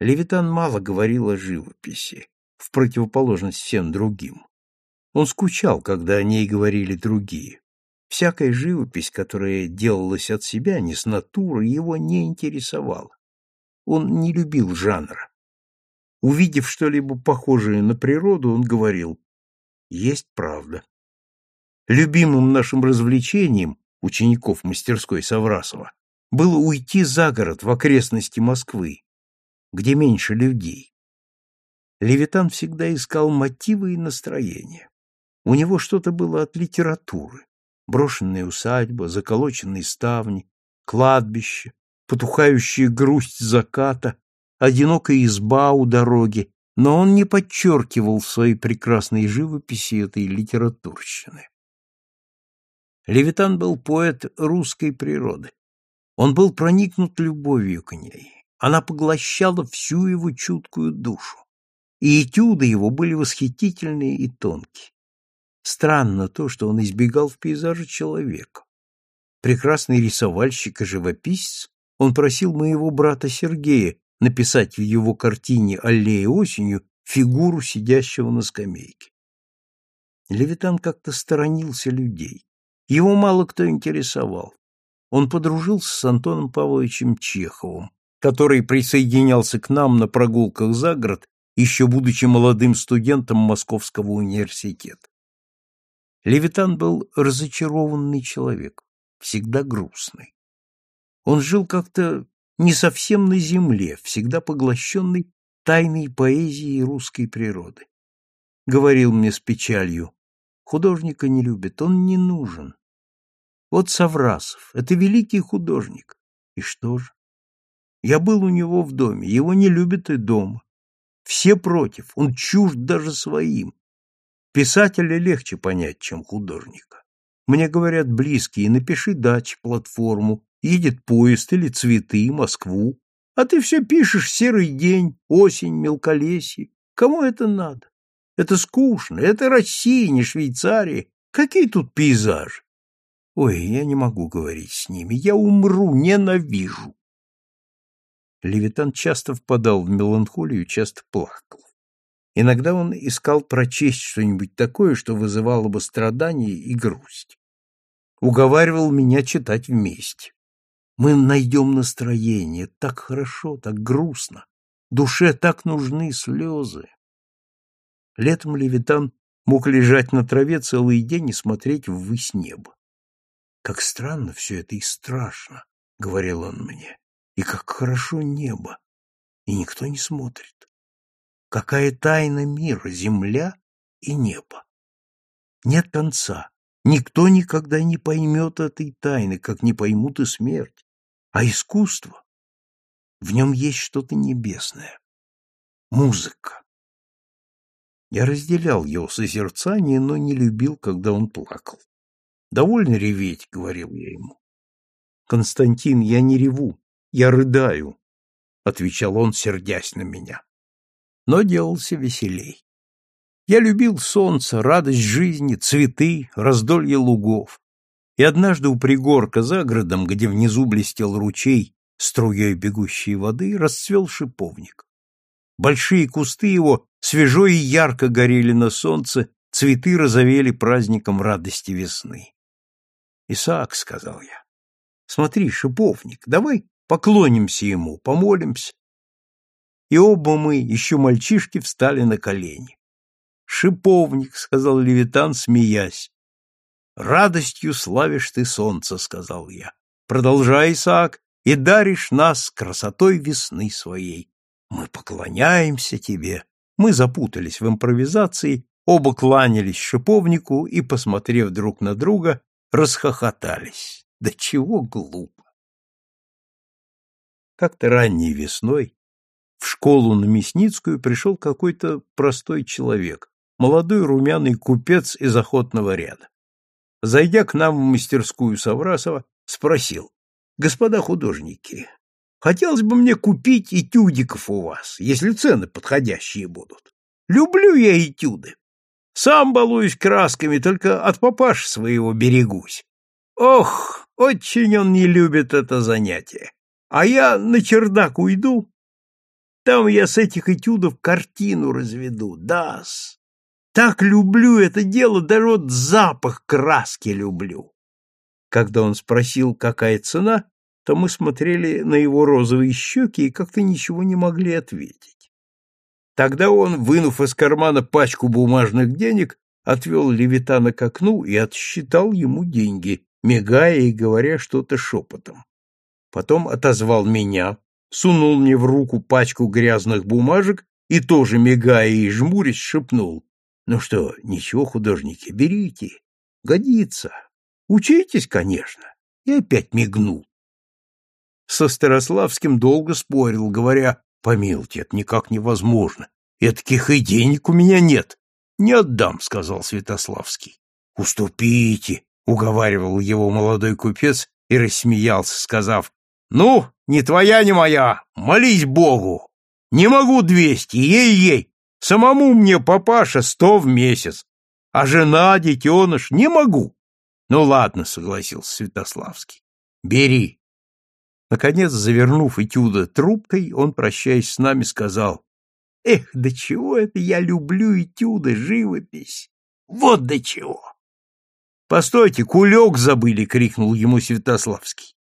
Левитан мало говорил о живописи, в противоположность всем другим. Он скучал, когда о ней говорили другие. Всякая живопись, которая делалась от себя, не с натуры, его не интересовала. Он не любил жанра. Увидев что-либо похожее на природу, он говорил «Есть правда». Любимым нашим развлечением учеников мастерской Саврасова было уйти за город в окрестности Москвы, где меньше людей. Левитан всегда искал мотивы и настроения. У него что-то было от литературы. Брошенная усадьба, заколоченные ставни, кладбище, потухающая грусть заката, одинокая изба у дороги, но он не подчеркивал в своей прекрасной живописи этой литературщины. Левитан был поэт русской природы. Он был проникнут любовью к ней. Она поглощала всю его чуткую душу, и этюды его были восхитительные и тонкие. Странно то, что он избегал в пейзаже человека. Прекрасный рисовальщик и живописец, он просил моего брата Сергея написать в его картине «Аллея осенью» фигуру сидящего на скамейке. Левитан как-то сторонился людей. Его мало кто интересовал. Он подружился с Антоном Павловичем Чеховым, который присоединялся к нам на прогулках за город, еще будучи молодым студентом Московского университета. Левитан был разочарованный человек, всегда грустный. Он жил как-то не совсем на земле, всегда поглощенный тайной поэзией русской природы. Говорил мне с печалью, художника не любит, он не нужен. Вот Саврасов, это великий художник. И что же? Я был у него в доме, его не любят и дома. Все против, он чужд даже своим. Писателя легче понять, чем художника. Мне говорят близкие, напиши дач, платформу, едет поезд или цветы, Москву. А ты все пишешь серый день, осень, мелколесье. Кому это надо? Это скучно, это Россия, не Швейцария. Какие тут пейзажи? Ой, я не могу говорить с ними, я умру, ненавижу. Левитан часто впадал в меланхолию, часто плакал. Иногда он искал прочесть что-нибудь такое, что вызывало бы страдание и грусть. Уговаривал меня читать вместе. Мы найдем настроение, так хорошо, так грустно. Душе так нужны слезы. Летом Левитан мог лежать на траве целый день и смотреть ввысь неба. Как странно все это и страшно, — говорил он мне. И как хорошо небо, и никто не смотрит. Какая тайна мира, земля и небо. Нет конца. Никто никогда не поймет этой тайны, как не поймут и смерть. А искусство? В нем есть что-то небесное. Музыка. Я разделял его созерцание, но не любил, когда он плакал. «Довольно реветь», — говорил я ему. «Константин, я не реву, я рыдаю, — отвечал он, сердясь на меня. Но делался веселей. Я любил солнце, радость жизни, цветы, раздолье лугов. И однажды у пригорка за городом, где внизу блестел ручей, струей бегущей воды, расцвел шиповник. Большие кусты его свежо и ярко горели на солнце, цветы розовели праздником радости весны. «Исаак», — сказал я, — «смотри, шиповник, давай Поклонимся ему, помолимся. И оба мы, еще мальчишки, встали на колени. «Шиповник», — сказал Левитан, смеясь. «Радостью славишь ты солнце», — сказал я. «Продолжай, Исаак, и даришь нас красотой весны своей. Мы поклоняемся тебе». Мы запутались в импровизации, оба кланялись шиповнику и, посмотрев друг на друга, расхохотались. Да чего глупо! Как-то ранней весной в школу на Мясницкую пришел какой-то простой человек, молодой румяный купец из охотного ряда. Зайдя к нам в мастерскую Саврасова, спросил, «Господа художники, хотелось бы мне купить этюдиков у вас, если цены подходящие будут. Люблю я этюды. Сам балуюсь красками, только от папаши своего берегусь. Ох, очень он не любит это занятие. А я на чердак уйду, там я с этих этюдов картину разведу, дас. Так люблю это дело, даже вот запах краски люблю. Когда он спросил, какая цена, то мы смотрели на его розовые щеки и как-то ничего не могли ответить. Тогда он, вынув из кармана пачку бумажных денег, отвел Левитана к окну и отсчитал ему деньги, мигая и говоря что-то шепотом потом отозвал меня, сунул мне в руку пачку грязных бумажек и тоже, мигая и жмурясь, шепнул. «Ну что, ничего, художники, берите. Годится. Учитесь, конечно». И опять мигнул. Со Старославским долго спорил, говоря, «Помилуйте, это никак невозможно. И таких и денег у меня нет». «Не отдам», — сказал Святославский. «Уступите», — уговаривал его молодой купец и рассмеялся, сказав, ну, не твоя, не моя, молись Богу. Не могу двести, ей-ей. Самому мне папаша сто в месяц, а жена, детеныш, не могу. Ну ладно, согласился Святославский. Бери. Наконец, завернув этюда трубкой, он, прощаясь с нами, сказал, «Эх, до чего это я люблю этюды, живопись! Вот до чего!» «Постойте, кулек забыли!» — крикнул ему Святославский.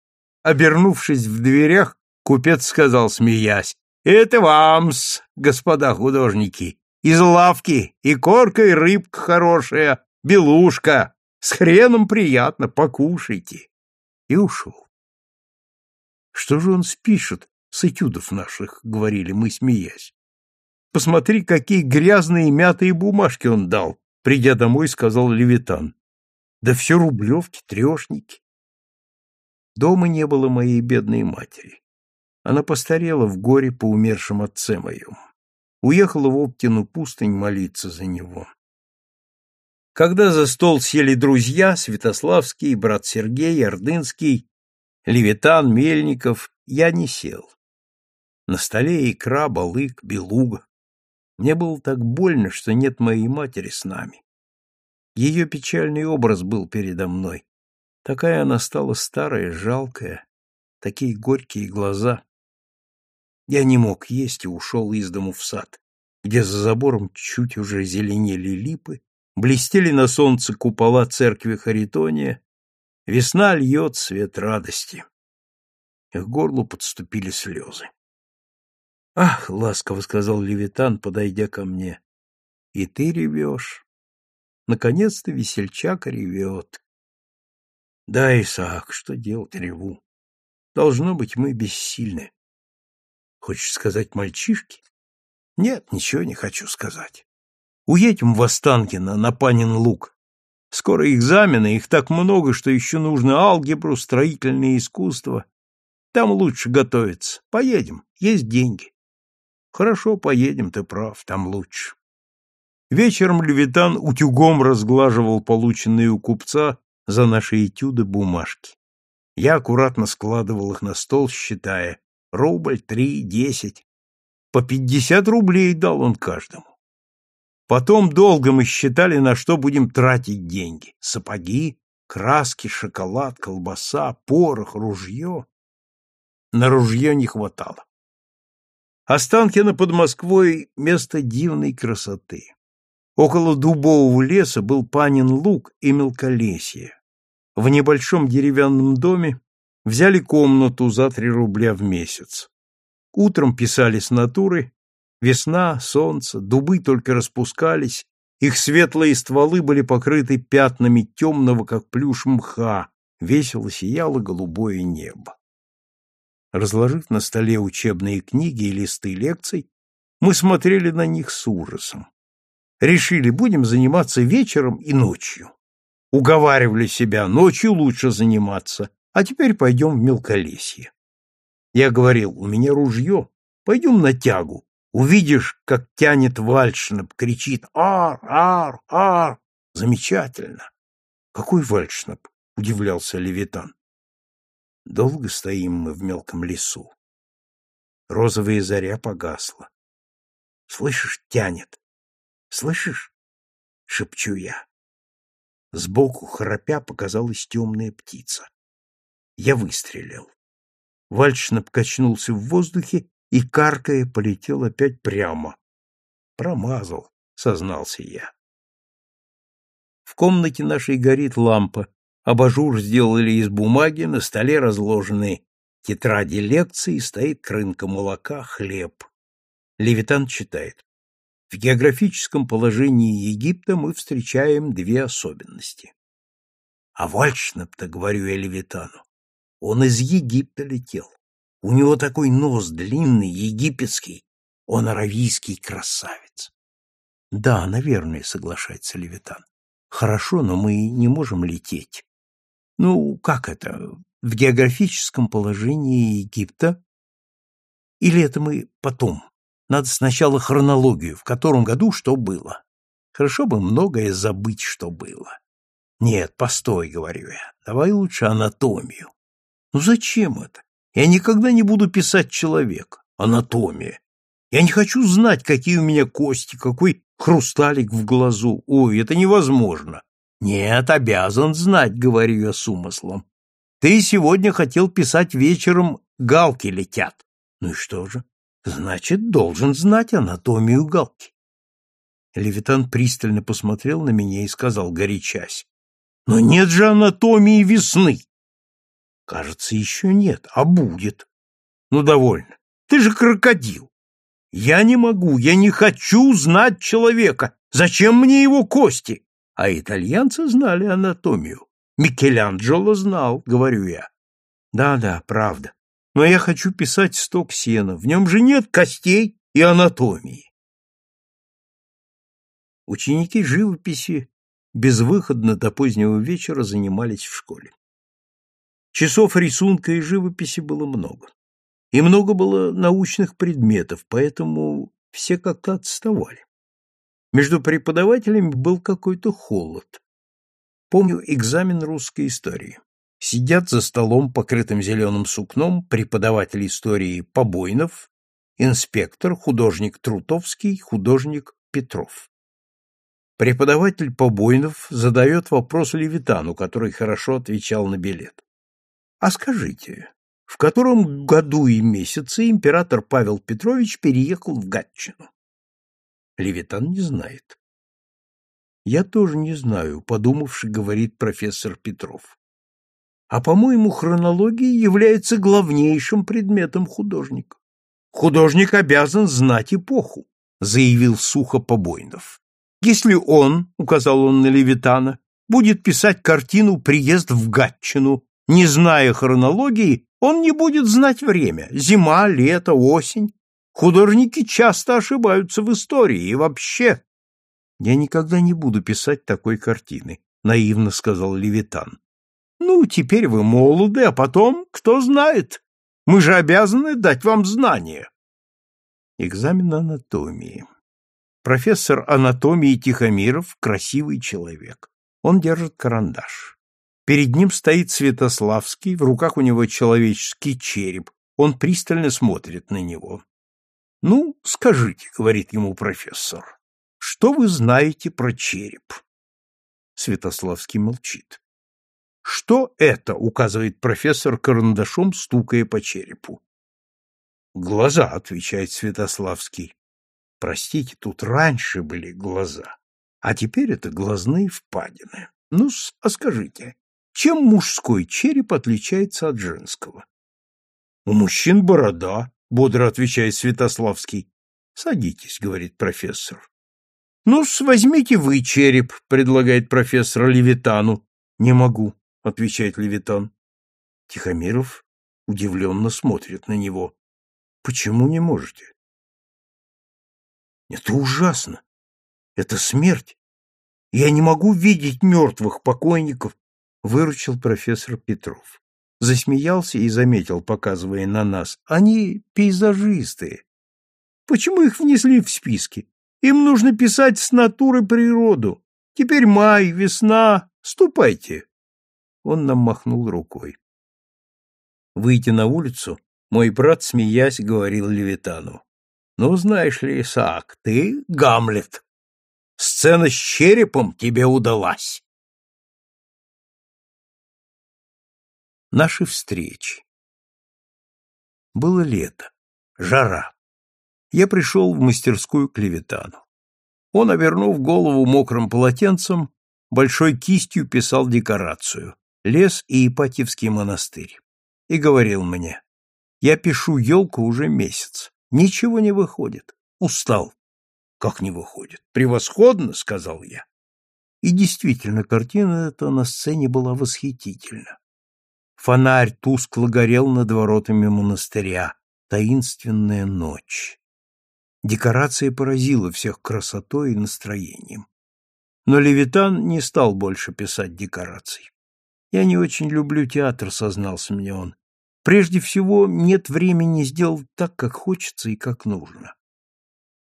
Обернувшись в дверях, купец сказал, смеясь, «Это вам-с, господа художники, из лавки и корка, и рыбка хорошая, белушка, с хреном приятно, покушайте». И ушел. Что же он спишет с этюдов наших, говорили мы, смеясь. Посмотри, какие грязные мятые бумажки он дал, придя домой, сказал Левитан. Да все рублевки, трешники. Дома не было моей бедной матери. Она постарела в горе по умершем отце моем. Уехала в Оптину пустынь молиться за него. Когда за стол сели друзья, Святославский, брат Сергей, Ордынский, Левитан, Мельников, я не сел. На столе икра, балык, белуга. Мне было так больно, что нет моей матери с нами. Ее печальный образ был передо мной. Такая она стала старая, жалкая, такие горькие глаза. Я не мог есть и ушел из дому в сад, где за забором чуть уже зеленели липы, блестели на солнце купола церкви Харитония, весна льет свет радости. К горлу подступили слезы. «Ах!» — ласково сказал Левитан, подойдя ко мне. «И ты ревешь. Наконец-то весельчак ревет. Да, Исаак, что делать, реву. Должно быть, мы бессильны. Хочешь сказать мальчишки? Нет, ничего не хочу сказать. Уедем в Останкино на Панин луг. Скоро экзамены, их так много, что еще нужно алгебру, строительное искусство. Там лучше готовиться. Поедем, есть деньги. Хорошо, поедем, ты прав, там лучше. Вечером Левитан утюгом разглаживал полученные у купца за наши этюды бумажки. Я аккуратно складывал их на стол, считая рубль, три, десять. По пятьдесят рублей дал он каждому. Потом долго мы считали, на что будем тратить деньги. Сапоги, краски, шоколад, колбаса, порох, ружье. На ружье не хватало. Останкино под Москвой — место дивной красоты. Около дубового леса был панин луг и мелколесье. В небольшом деревянном доме взяли комнату за три рубля в месяц. Утром писали с натуры, весна, солнце, дубы только распускались, их светлые стволы были покрыты пятнами темного, как плюш мха, весело сияло голубое небо. Разложив на столе учебные книги и листы лекций, мы смотрели на них с ужасом. Решили, будем заниматься вечером и ночью. Уговаривали себя, ночью лучше заниматься, а теперь пойдем в мелколесье. Я говорил, у меня ружье, пойдем на тягу. Увидишь, как тянет вальшнап, кричит «Ар! Ар! Ар!» Замечательно. Какой вальшнап? Удивлялся Левитан. Долго стоим мы в мелком лесу. Розовая заря погасла. Слышишь, тянет. Слышишь? Шепчу я. Сбоку, храпя, показалась темная птица. Я выстрелил. Вальшнап качнулся в воздухе и, каркая, полетел опять прямо. Промазал, сознался я. В комнате нашей горит лампа, Абажур сделали из бумаги, на столе разложены тетради лекций, стоит крынка молока, хлеб. Левитан читает. В географическом положении Египта мы встречаем две особенности. А Вальшнап-то, говорю я Левитану, он из Египта летел. У него такой нос длинный, египетский, он аравийский красавец. Да, наверное, соглашается Левитан. Хорошо, но мы не можем лететь. Ну, как это? В географическом положении Египта? Или это мы потом? Надо сначала хронологию, в котором году что было. Хорошо бы многое забыть, что было. Нет, постой, говорю я, давай лучше анатомию. Ну зачем это? Я никогда не буду писать человека. Анатомия. Я не хочу знать, какие у меня кости, какой хрусталик в глазу. Ой, это невозможно. Нет, обязан знать, говорю я с умыслом. Ты сегодня хотел писать вечером «Галки летят». Ну и что же? Значит, должен знать анатомию галки. Левитан пристально посмотрел на меня и сказал, горячась. Но нет же анатомии весны. Кажется, еще нет, а будет. Ну, довольно. Ты же крокодил. Я не могу, я не хочу знать человека. Зачем мне его кости? А итальянцы знали анатомию. Микеланджело знал, говорю я. Да-да, правда. но я хочу писать сток сена. В нем же нет костей и анатомии. Ученики живописи безвыходно до позднего вечера занимались в школе. Часов рисунка и живописи было много. И много было научных предметов, поэтому все как-то отставали. Между преподавателями был какой-то холод. Помню экзамен русской истории. Сидят за столом, покрытым зеленым сукном, преподаватель истории Побойнов, инспектор, художник Трутовский, художник Петров. Преподаватель Побойнов задает вопрос Левитану, который хорошо отвечал на билет. А скажите, в котором году и месяце император Павел Петрович переехал в Гатчину? Левитан не знает. Я тоже не знаю, подумавши, говорит профессор Петров. А, по-моему, хронология является главнейшим предметом художника. Художник обязан знать эпоху, заявил сухо Побойнов. Если он, указал он на Левитана, будет писать картину «Приезд в Гатчину», не зная хронологии, он не будет знать время – зима, лето, осень. Художники часто ошибаются в истории и вообще. Я никогда не буду писать такой картины, наивно сказал Левитан. Ну, теперь вы молоды, а потом, кто знает, мы же обязаны дать вам знания. Экзамен анатомии. Профессор анатомии Тихомиров – красивый человек. Он держит карандаш. Перед ним стоит Святославский, в руках у него человеческий череп. Он пристально смотрит на него. «Ну, скажите», — говорит ему профессор, — «что вы знаете про череп?» Святославский молчит. «Что это?» — указывает профессор карандашом, стукая по черепу. «Глаза», — отвечает Святославский. «Простите, тут раньше были глаза, а теперь это глазные впадины. Ну, а скажите, чем мужской череп отличается от женского?» «У мужчин борода», — бодро отвечает Святославский. «Садитесь», — говорит профессор. «Ну, возьмите вы череп», — предлагает профессор Левитану. «Не могу», — отвечает Левитан. Тихомиров удивленно смотрит на него. Почему не можете? Это ужасно. Это смерть. Я не могу видеть мертвых покойников, выручил профессор Петров. Засмеялся и заметил, показывая на нас. Они пейзажисты. Почему их внесли в списки? Им нужно писать с натуры природу. Теперь май, весна. Ступайте. Он нам махнул рукой. Выйти на улицу мой брат, смеясь, говорил Левитану. «Ну, знаешь ли, Исаак, ты Гамлет. Сцена с черепом тебе удалась». Наши встречи. Было лето, жара. Я пришел в мастерскую к Левитану. Он, обернув голову мокрым полотенцем, большой кистью писал декорацию «Лес и Ипатьевский монастырь» и говорил мне я пишу елку уже месяц. Ничего не выходит. Устал. Как не выходит? Превосходно, сказал я. И действительно, картина эта на сцене была восхитительна. Фонарь тускло горел над воротами монастыря. Таинственная ночь. Декорация поразила всех красотой и настроением. Но Левитан не стал больше писать декораций. «Я не очень люблю театр», — сознался мне он. Прежде всего, нет времени сделать так, как хочется и как нужно.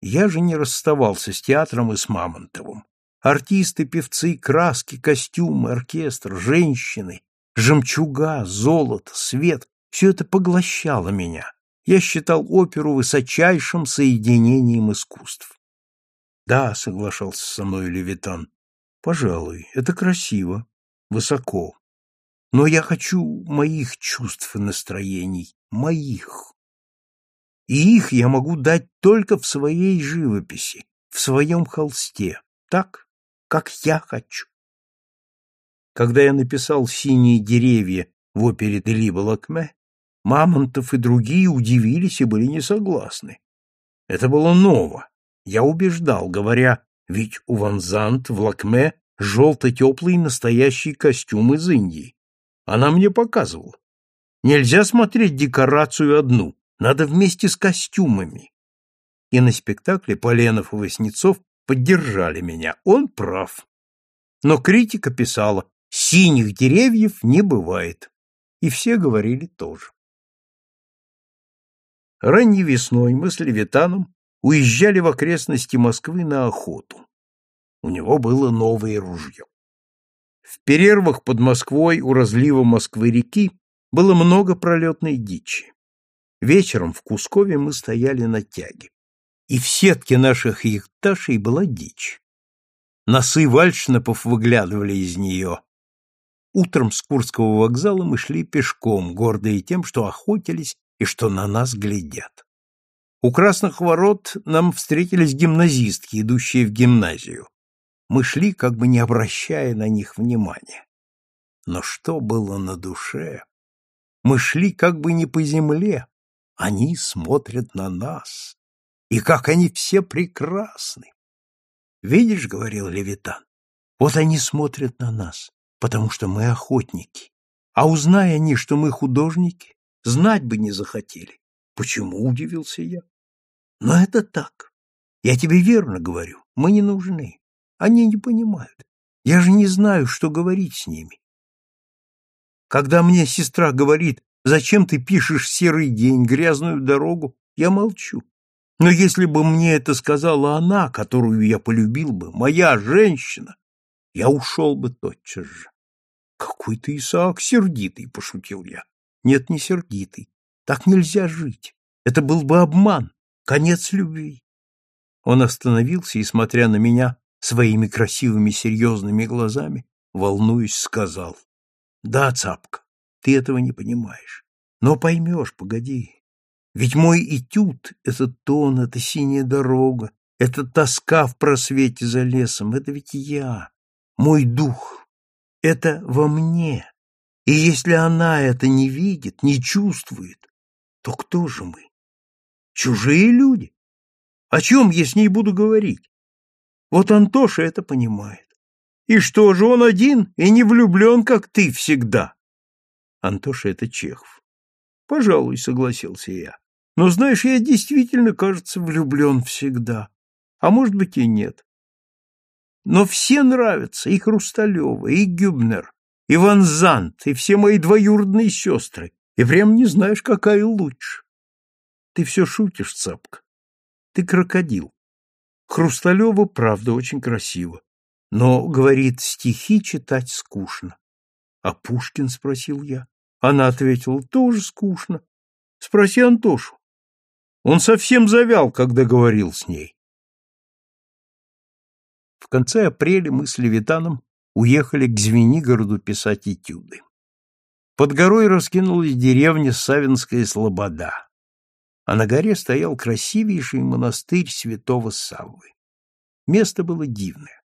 Я же не расставался с театром и с Мамонтовым. Артисты, певцы, краски, костюмы, оркестр, женщины, жемчуга, золото, свет — все это поглощало меня. Я считал оперу высочайшим соединением искусств. Да, соглашался со мной Левитан. Пожалуй, это красиво, высоко. Но я хочу моих чувств и настроений, моих. И их я могу дать только в своей живописи, в своем холсте, так, как я хочу. Когда я написал «Синие деревья» в опере Делиба Лакме, Мамонтов и другие удивились и были не согласны. Это было ново. Я убеждал, говоря, ведь у Ванзант в Лакме желто-теплый настоящий костюм из Индии. Она мне показывала. Нельзя смотреть декорацию одну, надо вместе с костюмами. И на спектакле Поленов и Васнецов поддержали меня. Он прав. Но критика писала, синих деревьев не бывает. И все говорили тоже. Ранней весной мы с Левитаном уезжали в окрестности Москвы на охоту. У него было новое ружье. В перервах под Москвой у разлива Москвы-реки было много пролетной дичи. Вечером в Кускове мы стояли на тяге, и в сетке наших яхташей была дичь. Носы вальшнапов выглядывали из нее. Утром с Курского вокзала мы шли пешком, гордые тем, что охотились и что на нас глядят. У красных ворот нам встретились гимназистки, идущие в гимназию. Мы шли, как бы не обращая на них внимания. Но что было на душе? Мы шли как бы не по земле. Они смотрят на нас. И как они все прекрасны! Видишь, — говорил Левитан, — вот они смотрят на нас, потому что мы охотники. А узная они, что мы художники, знать бы не захотели. Почему, — удивился я. Но это так. Я тебе верно говорю, мы не нужны. Они не понимают. Я же не знаю, что говорить с ними. Когда мне сестра говорит, зачем ты пишешь серый день, грязную дорогу, я молчу. Но если бы мне это сказала она, которую я полюбил бы, моя женщина, я ушел бы тотчас же. Какой ты, Исаак, сердитый, пошутил я. Нет, не сердитый. Так нельзя жить. Это был бы обман. Конец любви. Он остановился и, смотря на меня своими красивыми серьезными глазами, волнуясь, сказал. Да, цапка, ты этого не понимаешь. Но поймешь, погоди. Ведь мой этюд — это тон, это синяя дорога, это тоска в просвете за лесом, это ведь я, мой дух. Это во мне. И если она это не видит, не чувствует, то кто же мы? Чужие люди. О чем я с ней буду говорить? Вот Антоша это понимает. И что же он один и не влюблен, как ты всегда? Антоша это Чехов. Пожалуй, согласился я. Но знаешь, я действительно, кажется, влюблен всегда. А может быть и нет. Но все нравятся, и Хрусталева, и Гюбнер, и Ван Зант, и все мои двоюродные сестры, и прям не знаешь, какая лучше. Ты все шутишь, цапка. Ты крокодил. Хрусталева, правда, очень красиво. Но, говорит, стихи читать скучно. А Пушкин, спросил я. Она ответила, тоже скучно. Спроси Антошу. Он совсем завял, когда говорил с ней. Конце апреля мы с Левитаном уехали к Звенигороду писать этюды. Под горой раскинулась деревня Савинская Слобода а на горе стоял красивейший монастырь святого Саввы. Место было дивное.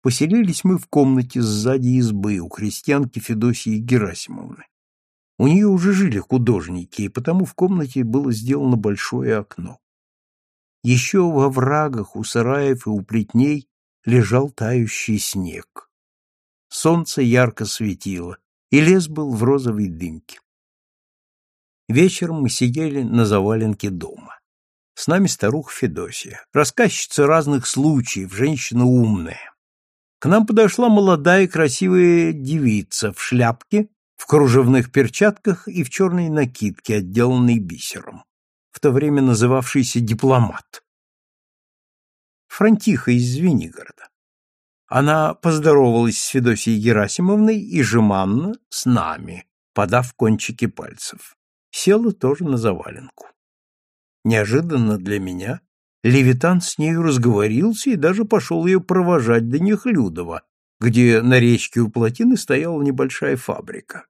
Поселились мы в комнате сзади избы у крестьянки Федосии Герасимовны. У нее уже жили художники, и потому в комнате было сделано большое окно. Еще во врагах у сараев и у плетней лежал тающий снег. Солнце ярко светило, и лес был в розовой дымке. Вечером мы сидели на заваленке дома. С нами старуха Федосия, рассказчица разных случаев, женщина умная. К нам подошла молодая красивая девица в шляпке, в кружевных перчатках и в черной накидке, отделанной бисером, в то время называвшийся дипломат. Франтиха из Звенигорода. Она поздоровалась с Федосией Герасимовной и жеманно с нами, подав кончики пальцев села тоже на заваленку. Неожиданно для меня Левитан с нею разговорился и даже пошел ее провожать до Нехлюдова, где на речке у плотины стояла небольшая фабрика.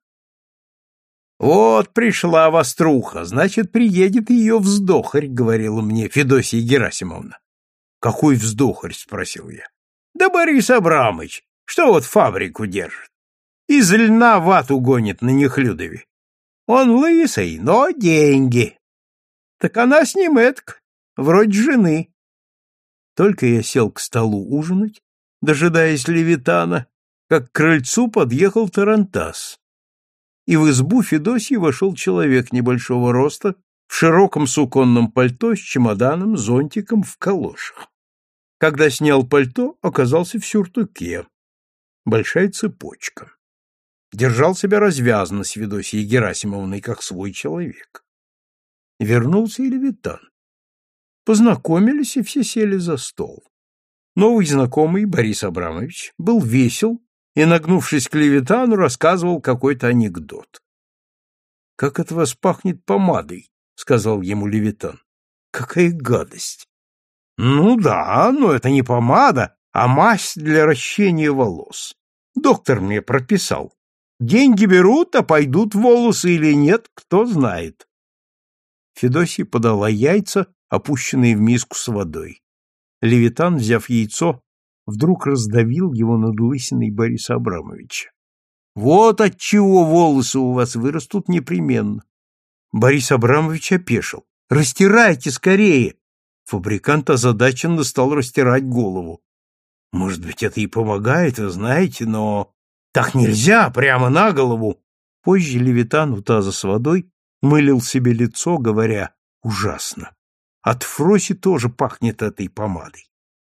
«Вот пришла Воструха, значит, приедет ее вздохарь», — говорила мне Федосия Герасимовна. «Какой вздохарь?» — спросил я. «Да Борис Абрамыч, что вот фабрику держит? Из льна вату гонит на Нехлюдове. Он лысый, но деньги. Так она с ним этак, вроде жены. Только я сел к столу ужинать, дожидаясь Левитана, как к крыльцу подъехал Тарантас. и в избу Федосьи вошел человек небольшого роста, в широком суконном пальто с чемоданом, зонтиком в калошах. Когда снял пальто, оказался в сюртуке. Большая цепочка. Держал себя развязно с Федосией Герасимовной, как свой человек. Вернулся и Левитан. Познакомились, и все сели за стол. Новый знакомый, Борис Абрамович, был весел и, нагнувшись к Левитану, рассказывал какой-то анекдот. — Как от вас пахнет помадой, — сказал ему Левитан. — Какая гадость! — Ну да, но это не помада, а мазь для ращения волос. Доктор мне прописал. Деньги берут, а пойдут волосы или нет, кто знает. Федосия подала яйца, опущенные в миску с водой. Левитан, взяв яйцо, вдруг раздавил его над лысиной Бориса Абрамовича. Вот от чего волосы у вас вырастут непременно. Борис Абрамович опешил. Растирайте скорее. Фабрикант озадаченно стал растирать голову. Может быть, это и помогает, вы знаете, но так нельзя, прямо на голову. Позже Левитан у таза с водой мылил себе лицо, говоря «ужасно». От Фроси тоже пахнет этой помадой.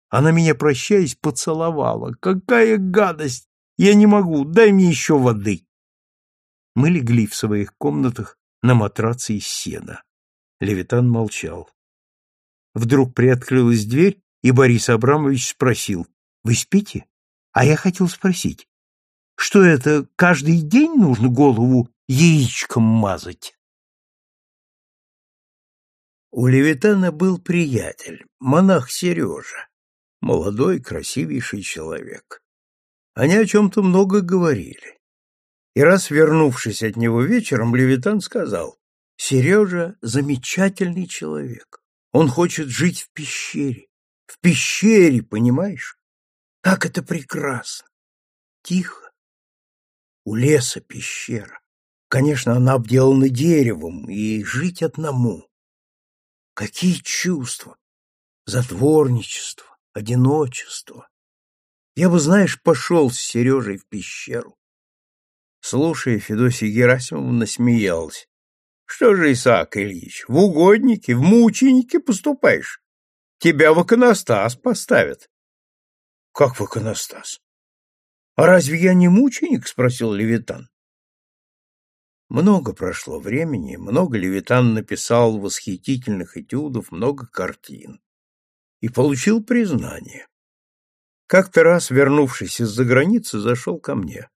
Она меня, прощаясь, поцеловала. Какая гадость! Я не могу, дай мне еще воды. Мы легли в своих комнатах на матраце из сена. Левитан молчал. Вдруг приоткрылась дверь, и Борис Абрамович спросил, «Вы спите?» А я хотел спросить, что это, каждый день нужно голову яичком мазать? У Левитана был приятель, монах Сережа, молодой, красивейший человек. Они о чем-то много говорили. И раз вернувшись от него вечером, Левитан сказал, «Сережа — замечательный человек. Он хочет жить в пещере. В пещере, понимаешь? Как это прекрасно! Тихо. У леса пещера. Конечно, она обделана деревом, и жить одному. Какие чувства! Затворничество, одиночество. Я бы, знаешь, пошел с Сережей в пещеру. Слушая, Федосия Герасимовна смеялась. Что же, Исаак Ильич, в угодники, в мученики поступаешь? Тебя в иконостас поставят. Как в иконостас? А разве я не мученик? спросил Левитан. Много прошло времени, много Левитан написал восхитительных этюдов, много картин. И получил признание. Как-то раз, вернувшись из-за границы, зашел ко мне.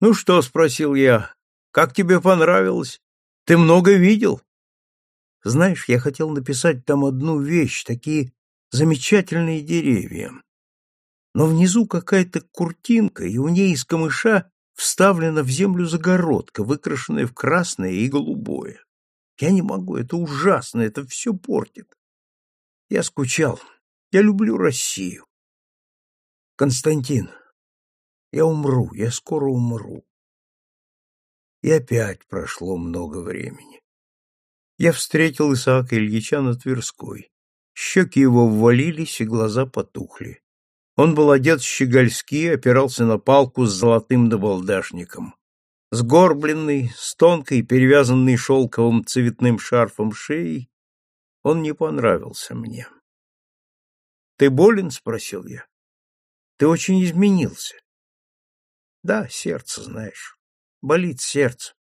«Ну что?» — спросил я. «Как тебе понравилось? Ты много видел?» Знаешь, я хотел написать там одну вещь, такие замечательные деревья. Но внизу какая-то куртинка, и у ней из камыша вставлена в землю загородка, выкрашенная в красное и голубое. Я не могу, это ужасно, это все портит. Я скучал. Я люблю Россию. Константин, я умру, я скоро умру. И опять прошло много времени. Я встретил Исаака Ильича на Тверской. Щеки его ввалились, и глаза потухли. Он был одет щегольски, опирался на палку с золотым набалдашником. Сгорбленный, с тонкой, перевязанной шелковым цветным шарфом шеей, он не понравился мне. — Ты болен? — спросил я. — Ты очень изменился. — Да, сердце, знаешь. Болит сердце.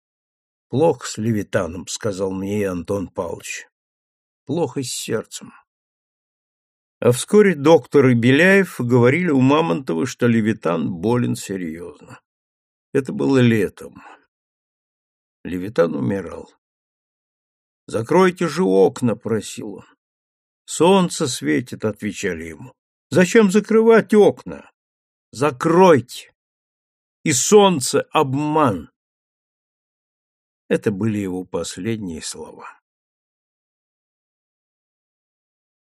— Плохо с Левитаном, — сказал мне Антон Павлович. — Плохо с сердцем. А вскоре доктор и Беляев говорили у Мамонтова, что Левитан болен серьезно. Это было летом. Левитан умирал. «Закройте же окна», — просил он. «Солнце светит», — отвечали ему. «Зачем закрывать окна? Закройте!» И солнце — обман. Это были его последние слова.